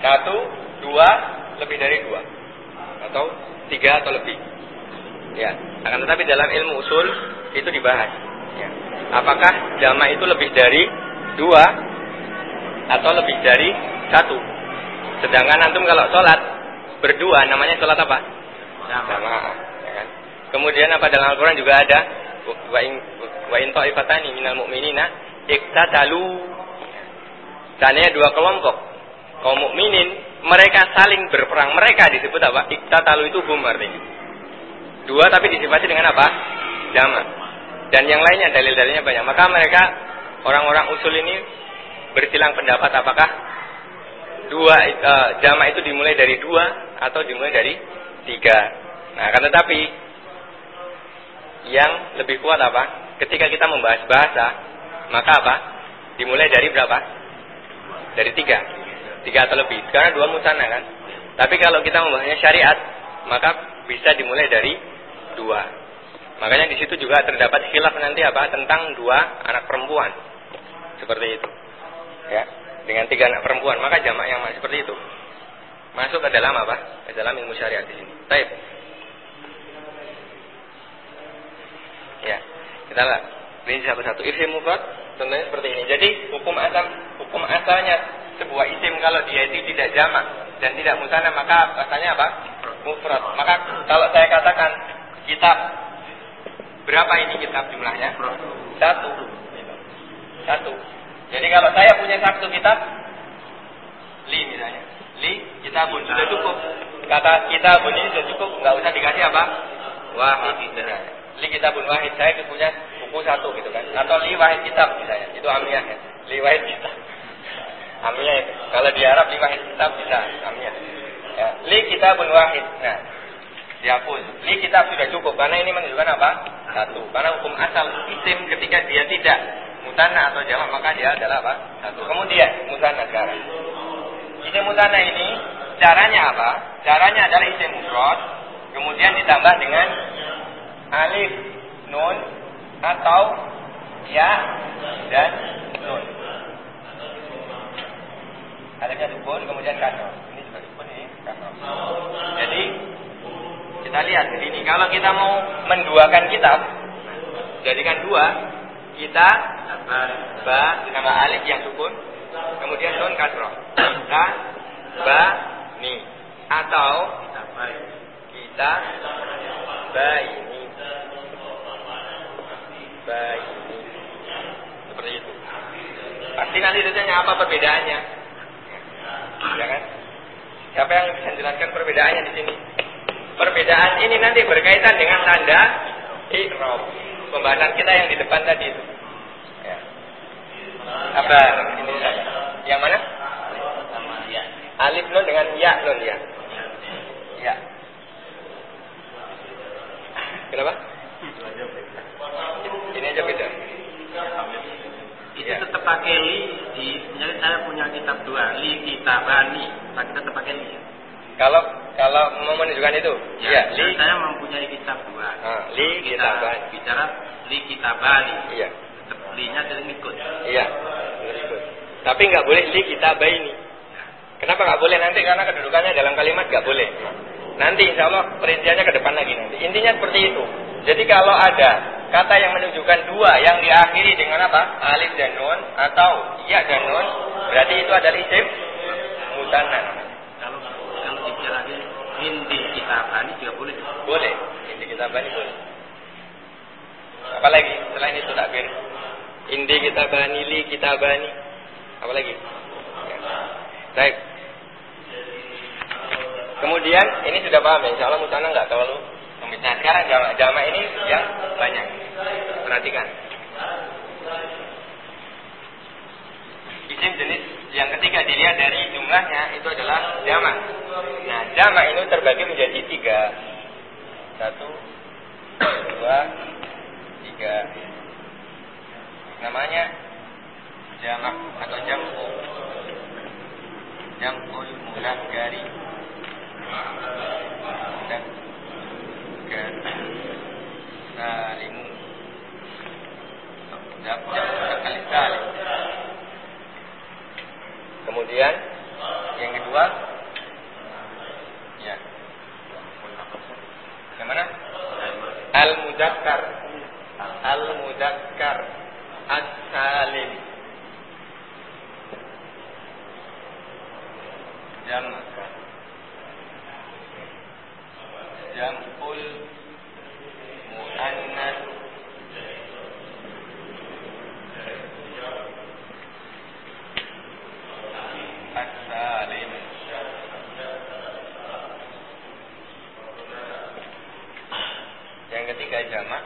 Satu, dua, lebih dari dua. Atau tiga atau lebih. Ya. Akan tetapi dalam ilmu usul itu dibahas. Ya. Apakah jama itu lebih dari dua atau lebih dari satu? Sedangkan antum kalau sholat berdua namanya sholat apa? Jamaah. Ya kan? Kemudian apa dalam Al-Quran juga ada wa in wa in ta'ifatani minal mu'minina iktatalu. Seandainya dua kelompok kaum mukminin mereka saling berperang. Mereka disebut apa? Iktatalu itu hum artinya. Dua tapi disifati dengan apa? Jama. Dan yang lainnya dalil-dalilnya banyak. Maka mereka orang-orang usul ini bersilang pendapat apakah dua uh, jama itu dimulai dari dua atau dimulai dari tiga. Nah, akan tetapi yang lebih kuat apa? Ketika kita membahas bahasa, maka apa? dimulai dari berapa? Dari tiga. Tiga atau lebih. Karena dua musana kan. Tapi kalau kita membahasnya syariat, maka bisa dimulai dari dua. Makanya di situ juga terdapat khilaf nanti apa tentang dua anak perempuan. Seperti itu. Ya, dengan tiga anak perempuan, maka jamak yang seperti itu. Masuk ke dalam apa? Ke dalam ilmu syariat di sini. Baik. Ya, kita lihat. Ini satu-satu. Isim mufrad contohnya seperti ini. Jadi hukum asal hukum asalnya sebuah isim kalau dia itu tidak jamak dan tidak musana maka asalnya apa? Mufrad. Maka kalau saya katakan kitab berapa ini kitab jumlahnya? Satu. Satu. Jadi kalau saya punya satu kitab li misalnya. Li kitabun sudah cukup. Kata kitabun ini sudah cukup, nggak usah dikasih apa? Wahid. Li kitabun wahid saya punya buku satu gitu kan. Atau li wahid kitab misalnya. Itu amiyah ya. Li wahid kitab. Amiyah itu. Kalau di Arab li wahid kitab bisa amiyah. Ya. Li kitabun wahid. Nah, dihapus. Li kitab sudah cukup karena ini menunjukkan apa? Satu. Karena hukum asal isim ketika dia tidak mutanna atau jamak maka dia adalah apa? Satu. Kemudian mutanna sekarang. Isim mutanna ini caranya apa? Caranya adalah isim mufrad kemudian ditambah dengan alif, nun atau ya dan nun. Alifnya sukun kemudian kasroh. Ini juga sukun ini kasroh. Jadi kita lihat di sini kalau kita mau menduakan kitab jadikan dua. Kita ba ditambah alif yang sukun kemudian nun kasroh. Ta ba ni. Atau kita ba ini. Ba ini. Seperti itu. Pasti nanti ditanya apa perbedaannya ya kan? Siapa yang bisa menjelaskan perbedaannya di sini? Perbedaan ini nanti berkaitan dengan tanda i'rab pembahasan kita yang di depan tadi itu. Ya. apa? Ini yang mana? Alif nun dengan ya nun ya. Ya. Kenapa? Ini aja beda itu ya. tetap pakai li di misalnya saya punya kitab dua li kitabani kita tetap pakai li. Kalau kalau mau menunjukkan itu? Ya, ya li saya mempunyai kitab dua. Ah, li kitabani bicara li kitabani iya. Tetap li nya tetap ikut. Iya ikut. Tapi nggak boleh li kitabani ya. kenapa nggak boleh nanti? Karena kedudukannya dalam kalimat nggak boleh. Nanti insya Allah perinciannya ke depan lagi nanti. Intinya seperti itu. Jadi kalau ada kata yang menunjukkan dua yang diakhiri dengan apa? Alif dan nun atau ya dan nun, berarti itu adalah isim mutanna. Kalau kalau dibilangin inti kitabani juga boleh. Boleh, inti kitabani boleh. Apalagi selain itu takbir. Inti kitabani li kitabani. Apalagi? Ya. Baik. Kemudian ini sudah paham ya, insya Allah mutanna nggak terlalu Nah sekarang jama, jama ini yang banyak. Perhatikan. Isim jenis yang ketiga dilihat dari jumlahnya itu adalah jama. Nah jama ini terbagi menjadi tiga. Satu, dua, tiga. Namanya jama atau jamku. Jamul mulah gari. Dan salimu salim kemudian? Yang kedua? Ya. Yang mana? Al mudakkar al mudakkar as salim jam. Jamul muannas yang ketiga jamak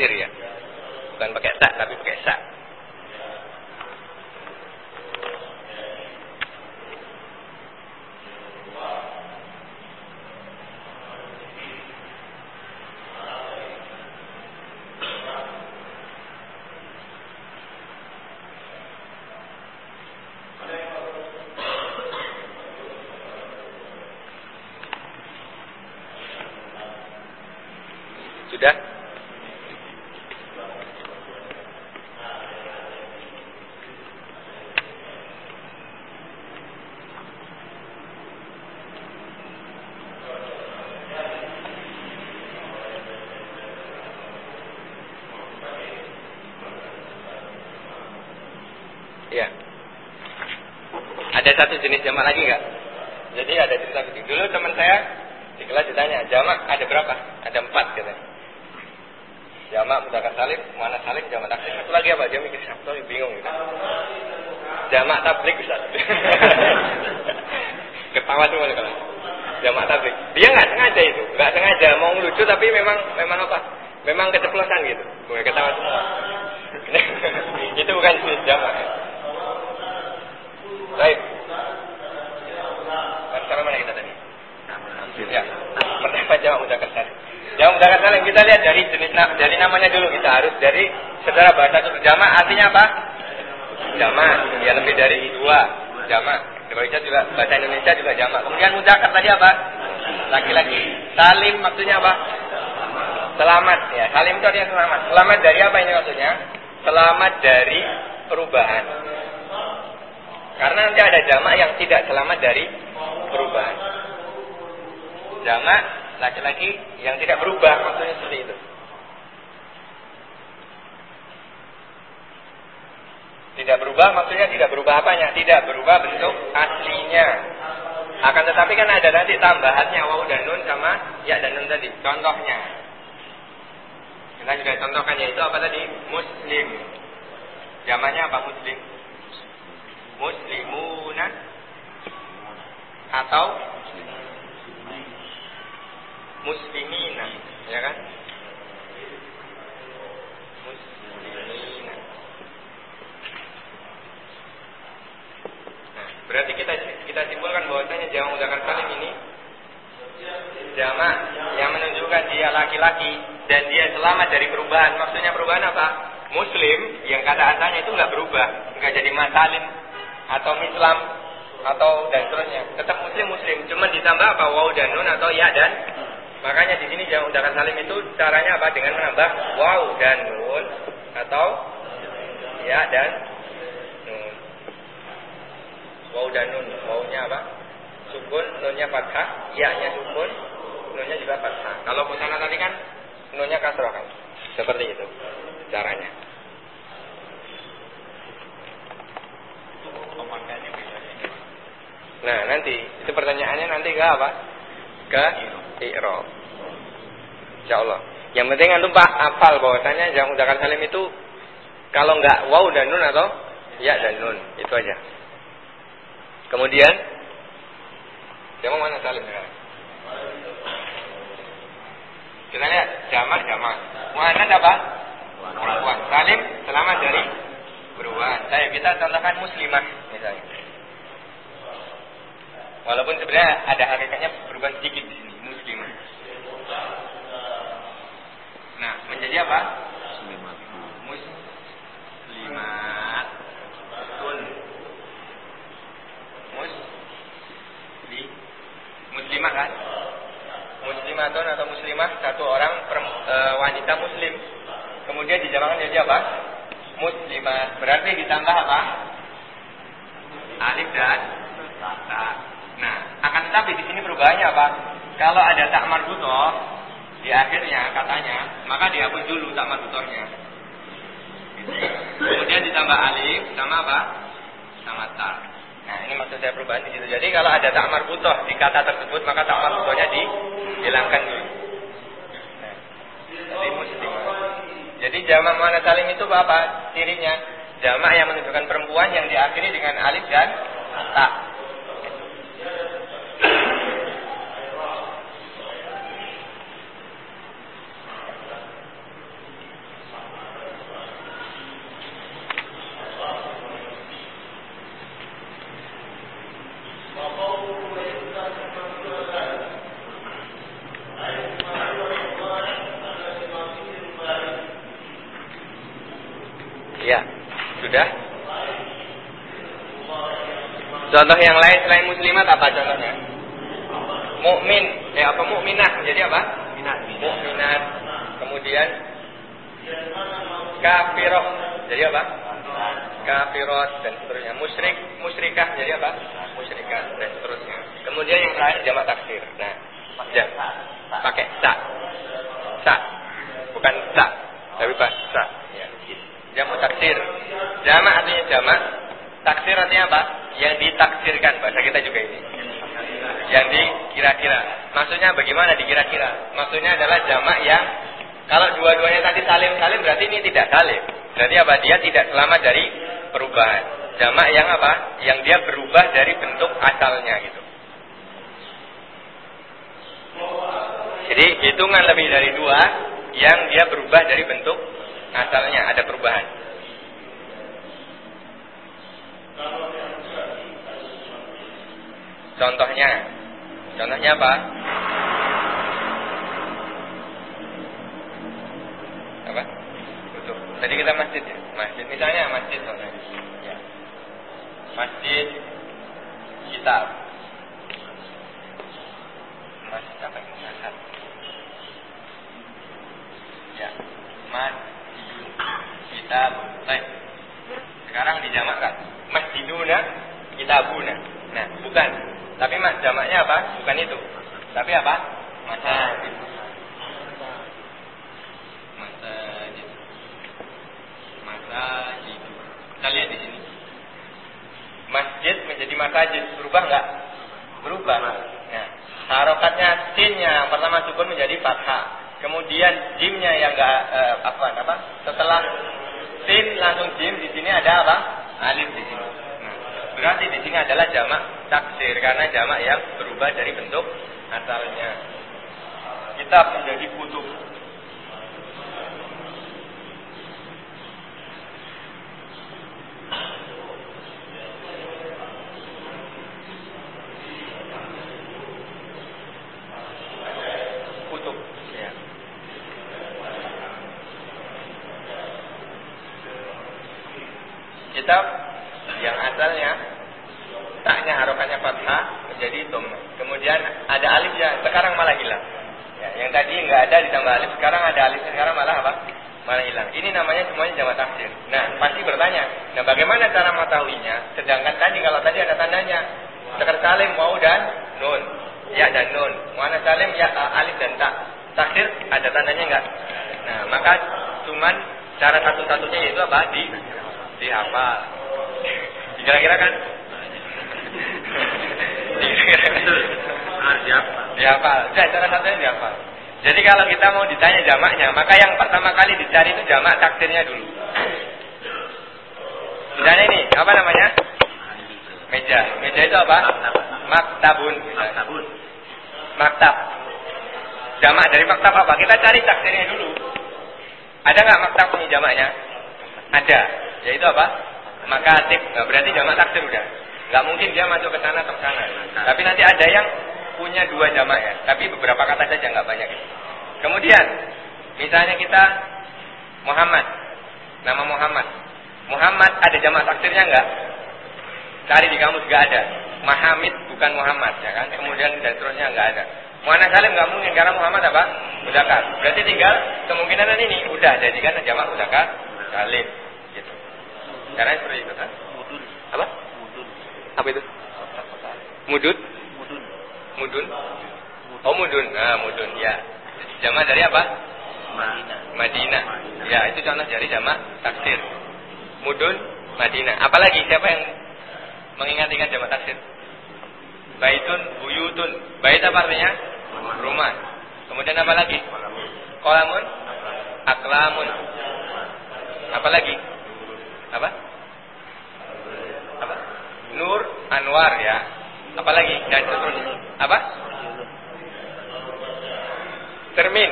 taksir ya. Bukan pakai tak tapi pakai sa. Sudah? Iya. Ada satu jenis jamak lagi nggak? Jadi ada cerita begini. Dulu teman saya di kelas ditanya, jamak ada berapa? Ada empat katanya. Jamak mudzakkar salim, mana salim, jamak taksir. Satu lagi apa? Dia mikir satu, bingung gitu. Jamak tablik bisa. Ketawa semua nih kalau. Jamak tablik. Dia nggak sengaja itu, nggak sengaja mau lucu tapi memang memang apa? Memang keceplosan gitu. Gue ketawa semua. itu bukan jenis jamak. Baik. Bersama mana kita tadi? Ya, pertama jamak mudzakkar salim. Jamak mudzakkar salim kita lihat dari jenis dari namanya dulu kita harus dari secara bahasa itu jamak artinya apa? Jamak, ya lebih dari dua jamak. Bahasa juga bahasa Indonesia juga jamak. Mudzakkar tadi apa? Laki-laki. Salim maksudnya apa? Selamat ya. Salim itu artinya selamat. Selamat dari apa ini maksudnya? Selamat dari perubahan. Karena nanti ada jamak yang tidak selamat dari perubahan. Jamak laki-laki yang tidak berubah maksudnya seperti itu. Tidak berubah maksudnya tidak berubah apanya? Tidak berubah bentuk aslinya. Akan tetapi kan ada nanti tambahannya waw dan nun sama ya dan nun tadi. Contohnya. Kita sudah contohkan yaitu apa tadi? Muslim. Zamannya apa muslim? Muslimuna atau muslimina, ya kan? Berarti kita kita simpulkan bahwasanya jamak mudzakkar salim ini jamak yang menunjukkan dia laki-laki dan dia selamat dari perubahan. Maksudnya perubahan apa? Muslim yang kata asalnya itu nggak berubah, nggak jadi masalim atau Islam atau dan seterusnya. Tetap muslim muslim, cuma ditambah apa? Waw dan nun atau ya dan Makanya di sini jamak mudzakkar salim itu caranya apa? Dengan menambah waw dan nun atau ya dan. Waw dan nun, wawnya apa? Sukun, nunnya fathah, ya-nya sukun, nunnya juga fathah. Kalau musana tadi kan nunnya kasroh kan. Seperti itu caranya. Nah nanti itu pertanyaannya nanti ke apa? Ke i'rab. Insyaallah. Yang penting antum Pak hafal bahwasanya jamak mudzakkar salim itu kalau enggak waw dan nun atau ya dan nun, itu aja. Kemudian jamak mana salim sekarang? Kita lihat jamak jamak. Muannats apa? Perempuan. Salim selamat dari perubahan. Saya kita contohkan muslimah misalnya. Walaupun sebenarnya ada hakikatnya berubah sedikit di sini, muslimah. Nah, menjadi apa? Muslimah kan? Muslimatun atau muslimah satu orang e, wanita muslim. Kemudian dijamakan jadi apa? Muslimah. Berarti ditambah apa? Alif dan ta. Nah, akan tetapi di sini perubahannya apa? Kalau ada tak marbutoh di akhirnya katanya, maka dihapus dulu tak marbutohnya. Kemudian ditambah alif sama apa? Sama ta. Nah, ini maksud saya perubahan di situ. Jadi kalau ada tak marbutoh di kata tersebut, maka tak marbutohnya dihilangkan dulu. Nah, jadi muslimah. Jadi jamak muannas salim itu apa? Cirinya jamak yang menunjukkan perempuan yang diakhiri dengan alif dan ta. Contoh yang lain selain muslimat apa contohnya? Mukmin, eh apa mukminah? Jadi apa? Minat. Mukminat. Kemudian kafiroh. Jadi apa? Kafirot dan seterusnya. Musyrik, musyrikah. Jadi apa? Musyrikah dan seterusnya. Kemudian yang terakhir jamak taksir. Nah, jam. Pakai sa. Sa. Bukan sa. Tapi pak sa. Ya. Jamak taksir. Jamak artinya jamak. Taksir artinya apa? Yang ditaksirkan. Bahasa kita juga ini. Yang dikira-kira. Maksudnya bagaimana dikira-kira? Maksudnya adalah jamak yang kalau dua-duanya tadi salim-salim berarti ini tidak salim. Berarti apa? Dia tidak selamat dari perubahan. Jamak yang apa? Yang dia berubah dari bentuk asalnya gitu. Jadi hitungan lebih dari dua yang dia berubah dari bentuk asalnya ada perubahan. Contohnya, contohnya apa? Apa? Betul. Tadi kita masjid ya, masjid. Misalnya masjid contohnya. Ya. Masjid kitab. Masjid apa ini? Masjid. Ya. Masjid kitab. Baik. Sekarang dijamakkan. Masjiduna kitabuna. Nah, bukan. Tapi mas jamaknya apa? Bukan itu. Tapi apa? Masjid. Masjid. Masjid. Kita lihat di sini. Masjid menjadi masjid berubah nggak? Berubah. Nah, harokatnya sinnya yang pertama sukun menjadi fathah. Kemudian jimnya yang enggak eh, apa apa? Setelah sin langsung jim di sini ada apa? Alif di sini. Berarti di sini adalah jamak taksir karena jamak yang berubah dari bentuk asalnya. Kitab menjadi. Kutub. Ya. Kitab yang asalnya taknya harokannya fathah menjadi dom. Kemudian ada alif ya, sekarang malah hilang. Ya, yang tadi nggak ada ditambah alif, sekarang ada alif, sekarang malah apa? Malah hilang. Ini namanya semuanya jamak taksir. Nah, pasti bertanya, nah bagaimana cara mengetahuinya? Sedangkan tadi kalau tadi ada tandanya, Sekar salim mau dan nun, ya dan nun. Muana salim ya alif dan tak. Taksir ada tandanya enggak? Nah, maka cuman cara satu-satunya yaitu apa? Di dihafal. Kira-kira [laughs] kan? Ah, siapa? Dihafal. Ya, cara satunya dihafal. Jadi kalau kita mau ditanya jamaknya, maka yang pertama kali dicari itu jamak taksirnya dulu. Apa namanya? Meja. Meja itu apa? Maktabun. Maktabun. Maktab. Jamak dari maktab apa? Kita cari taksirnya dulu. Ada nggak maktab punya jamaknya? Ada. Yaitu apa? Makatib. Nah, berarti jamak taksir udah. Nggak mungkin dia masuk ke sana atau ke sana. Tapi nanti ada yang punya dua jamak ya. Tapi beberapa kata saja nggak banyak. Kemudian, misalnya kita Muhammad. Nama Muhammad. Muhammad ada jamak taksirnya nggak? Cari di kamus nggak ada. Mahamid bukan Muhammad ya kan. Kemudian dan seterusnya nggak ada. Muhammad Salim nggak mungkin karena Muhammad apa? Mudakar. Berarti tinggal kemungkinan ini udah jadikan jamak mudakar Salim gitu. Caranya seperti itu kan? Mudun. Apa? Mudun. Apa itu? Mudud? Mudun. Mudun? Oh mudun. Nah, mudun ya. Jamak dari apa? Madinah. Madinah. Ya, itu contoh dari jamak taksir. Mudun, Madinah. Apalagi siapa yang mengingat-ingat jamak taksir? Baitun, buyutun. Bait apa artinya? Rumah. Kemudian apa lagi? Kolamun, aklamun. Apa lagi? Apa? Apa? Nur, Anwar ya. Apa lagi? Dan seterusnya. Apa? Termin.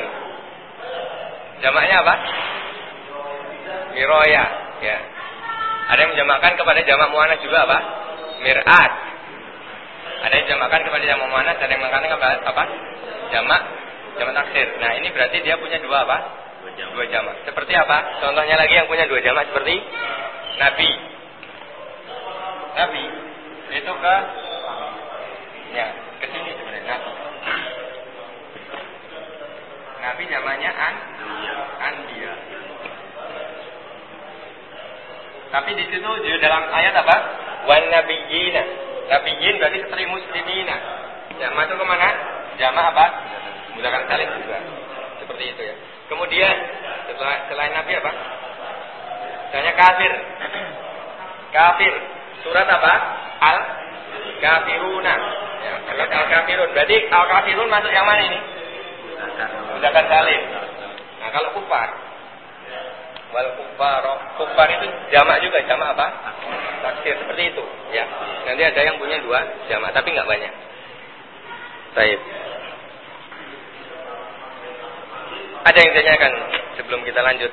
Jamaknya apa? Miroya. Ya. Ada yang menjamakkan kepada jamak muannas juga apa? Mirat. Ada yang menjamakkan kepada jamak muannas, ada yang menjamakkan kepada apa? Jamak jamak taksir. Nah, ini berarti dia punya dua apa? Dua jam. Dua jamak. Seperti apa? Contohnya lagi yang punya dua jamak seperti nabi. Nabi itu ke ya ke sini sebenarnya nabi. Nabi namanya an Tapi di situ di dalam ayat apa? Wan nabiyina. Nabiyin berarti keteri muslimina. Masuk ke mana? Jama apa? Menggunakan saling juga. Seperti itu ya. Kemudian setelah selain Nabi apa? Misalnya kafir. Kafir. Surat apa? Al Kafiruna. Ya, Al Kafirun. Berarti Al Kafirun masuk yang mana ini? Menggunakan saling. Nah kalau kufar, wal kufar kufar itu jamak juga jamak apa taksir seperti itu ya nanti ada yang punya dua jamak tapi nggak banyak Baik. Ada yang ditanyakan sebelum kita lanjut?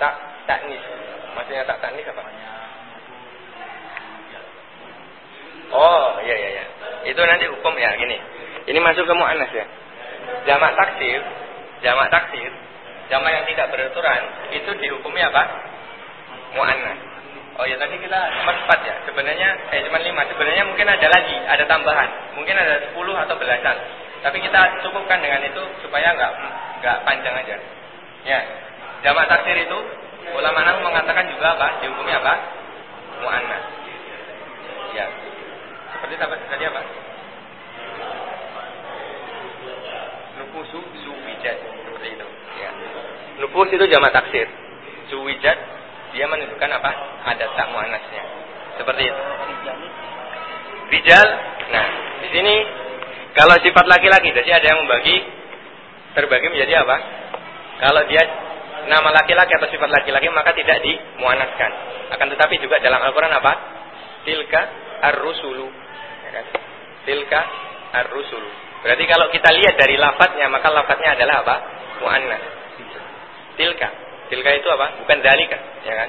Tak taknis. Maksudnya tak taknis apa? Oh, iya iya iya. Itu nanti hukum ya gini. Ini masuk ke muannas ya. Jamak taksir, jamak taksir Jama yang tidak beraturan itu dihukumi apa? Mu'annas. Oh ya tadi kita cuma empat ya. Sebenarnya eh cuma lima. Sebenarnya mungkin ada lagi, ada tambahan. Mungkin ada sepuluh atau belasan. Tapi kita cukupkan dengan itu supaya nggak nggak panjang aja. Ya. Jamak taksir itu ulama nahu mengatakan juga apa? Dihukumi apa? Mu'annas. Ya. Seperti tadi apa? Nufusu suwijat itu. Ya. Nufus itu jamak taksir. Suwijat dia menunjukkan apa? Ada tak muannasnya. Seperti itu. Rijal. Nah, di sini kalau sifat laki-laki, jadi ada yang membagi terbagi menjadi apa? Kalau dia nama laki-laki atau sifat laki-laki maka tidak dimuannaskan. Akan tetapi juga dalam Al-Qur'an apa? Tilka ar-rusulu. Kan? Tilka ar-rusulu. Berarti kalau kita lihat dari lafadznya maka lafadznya adalah apa? Muannas tilka. Tilka itu apa? Bukan dalika, ya kan?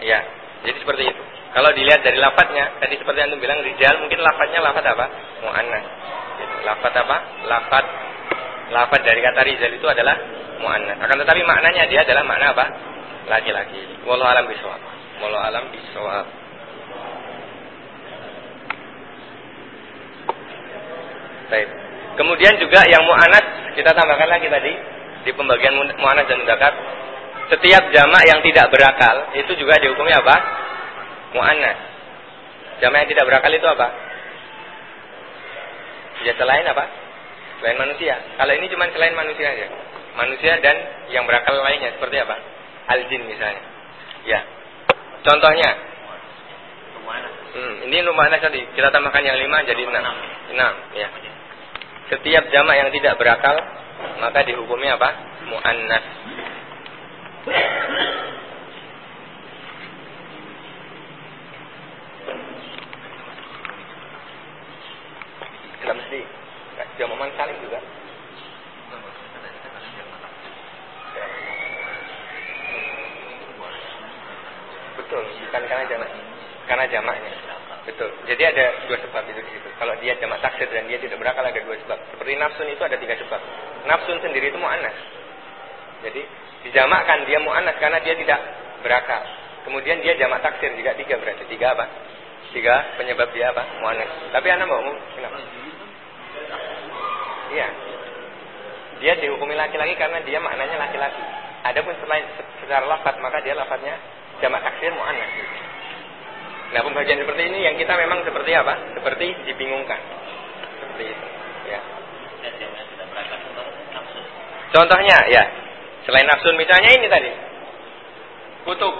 Ya. Jadi seperti itu. Kalau dilihat dari lafadznya, tadi seperti yang bilang rijal, mungkin lafadznya lafadz apa? Muannas. Gitu. Lafadz apa? Lafadz lafadz dari kata rijal itu adalah muannas. Akan tetapi maknanya dia adalah makna apa? Laki-laki. Wallahu alam bisawab. Wallahu alam bisawab. Baik. Kemudian juga yang mu'anas kita tambahkan lagi tadi di pembagian muannas dan mudzakkar setiap jamak yang tidak berakal itu juga dihukumi apa? Muannas. Jamak yang tidak berakal itu apa? Ya selain apa? Selain manusia. Kalau ini cuma selain manusia aja. Manusia dan yang berakal lainnya seperti apa? Al-jin misalnya. Ya. Contohnya. Hmm, ini lumayan tadi. Kita tambahkan yang lima jadi enam. Enam, ya. Setiap jamak yang tidak berakal maka dihukumi apa? Muannas. Kita mesti jaman saling juga. Betul, bukan karena jamak, karena jamaknya. Betul. Jadi ada dua sebab itu di situ. Kalau dia jamak taksir dan dia tidak berakal ada dua sebab. Seperti nafsun itu ada tiga sebab. Nafsun sendiri itu mu'annas. Jadi dijamakkan dia mu'annas karena dia tidak berakal. Kemudian dia jamak taksir juga tiga berarti. Tiga apa? Tiga penyebab dia apa? Mu'annas. Tapi anak mau kenapa? Iya. Dia dihukumi laki-laki karena dia maknanya laki-laki. Adapun selain secara lafaz maka dia lafaznya jamak taksir mu'annas. Nah pembagian seperti ini yang kita memang seperti apa? Seperti dibingungkan. Seperti itu. Ya. Contohnya ya, selain nafsun misalnya ini tadi. Kutub.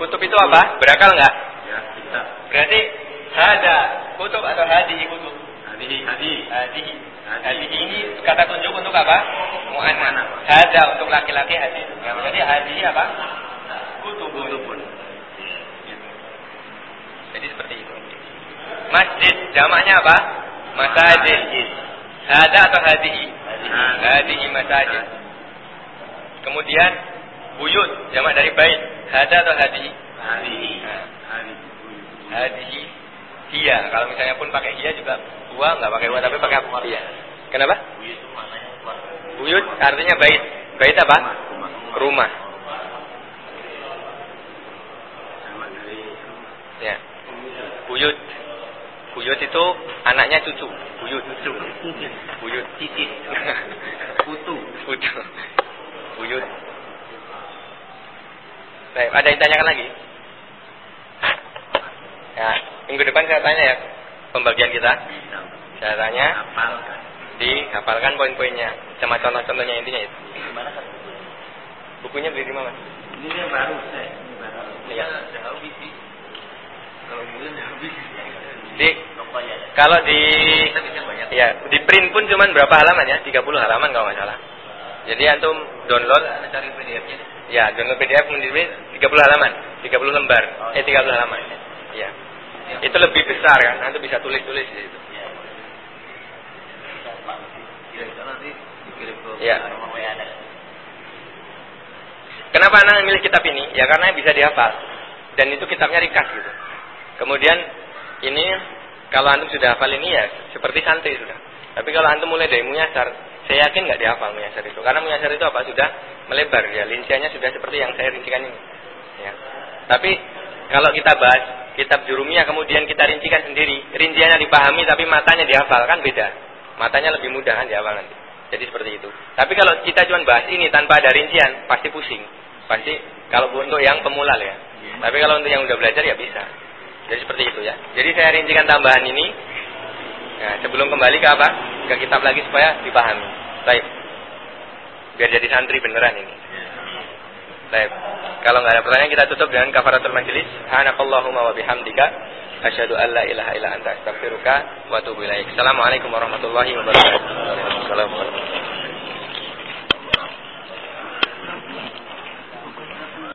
Kutub itu apa? Berakal nggak? Ya, bisa. Berarti hada kutub atau hadihi kutub? Hadihi, hadihi. Hadihi. Hadihi ini kata tunjuk untuk apa? Mu'annas. Hada untuk laki-laki hadihi. Ya, jadi hadihi apa? Kutub. Kutubun. Jadi seperti itu. Masjid jamaknya apa? Masajid. Hada atau hadihi? Hadihi masajid. Kemudian buyut jamak dari bait. Hada atau hadihi? Hadihi. Hadihi Dia, kalau misalnya pun pakai dia juga gua nggak pakai gua tapi pakai apa? Iya. Kenapa? Buyut artinya bait. Bait apa? Rumah. Ya. Buyut. Buyut itu anaknya cucu. Buyut. Cucu. Buyut. Titit. Putu. Putu. Buyut. Baik, ada yang tanyakan lagi? Ya, minggu depan saya tanya ya pembagian kita. Saya tanya, Hafalkan. dihafalkan poin-poinnya, sama contoh-contohnya intinya itu. Bukunya beli di mana? Ini yang baru saya. Ini baru. Iya. Sudah habis sih. Kalau mungkin habis. Di kalau di ya di print pun cuman berapa halaman ya? 30 halaman kalau nggak salah. Jadi antum download cari PDF-nya. ya download PDF kemudian 30 halaman, 30 lembar, eh 30 halaman. Ya. Itu lebih besar kan, antum bisa tulis-tulis di situ. Ya. Kenapa anak milih kitab ini? Ya karena bisa dihafal. Dan itu kitabnya ringkas gitu. Kemudian ini kalau antum sudah hafal ini ya seperti santri sudah. Tapi kalau antum mulai dari muyasar, saya yakin nggak dihafal muyasar itu. Karena muyasar itu apa? Sudah melebar ya. Linciannya sudah seperti yang saya rincikan ini. Ya. Tapi kalau kita bahas kitab jurumiyah kemudian kita rincikan sendiri, rinciannya dipahami tapi matanya dihafal kan beda. Matanya lebih mudah kan dihafal nanti. Jadi seperti itu. Tapi kalau kita cuma bahas ini tanpa ada rincian, pasti pusing. Pasti kalau untuk yang pemula ya. Tapi kalau untuk yang udah belajar ya bisa. Jadi seperti itu ya. Jadi saya rincikan tambahan ini. Nah, sebelum kembali ke apa? Ke kitab lagi supaya dipahami. Baik. Biar jadi santri beneran ini. Baik. Kalau nggak ada pertanyaan kita tutup dengan kafaratul majelis. Subhanakallahumma wa bihamdika asyhadu an la ilaha illa anta astaghfiruka wa atubu ilaik. Assalamualaikum warahmatullahi wabarakatuh. Assalamualaikum.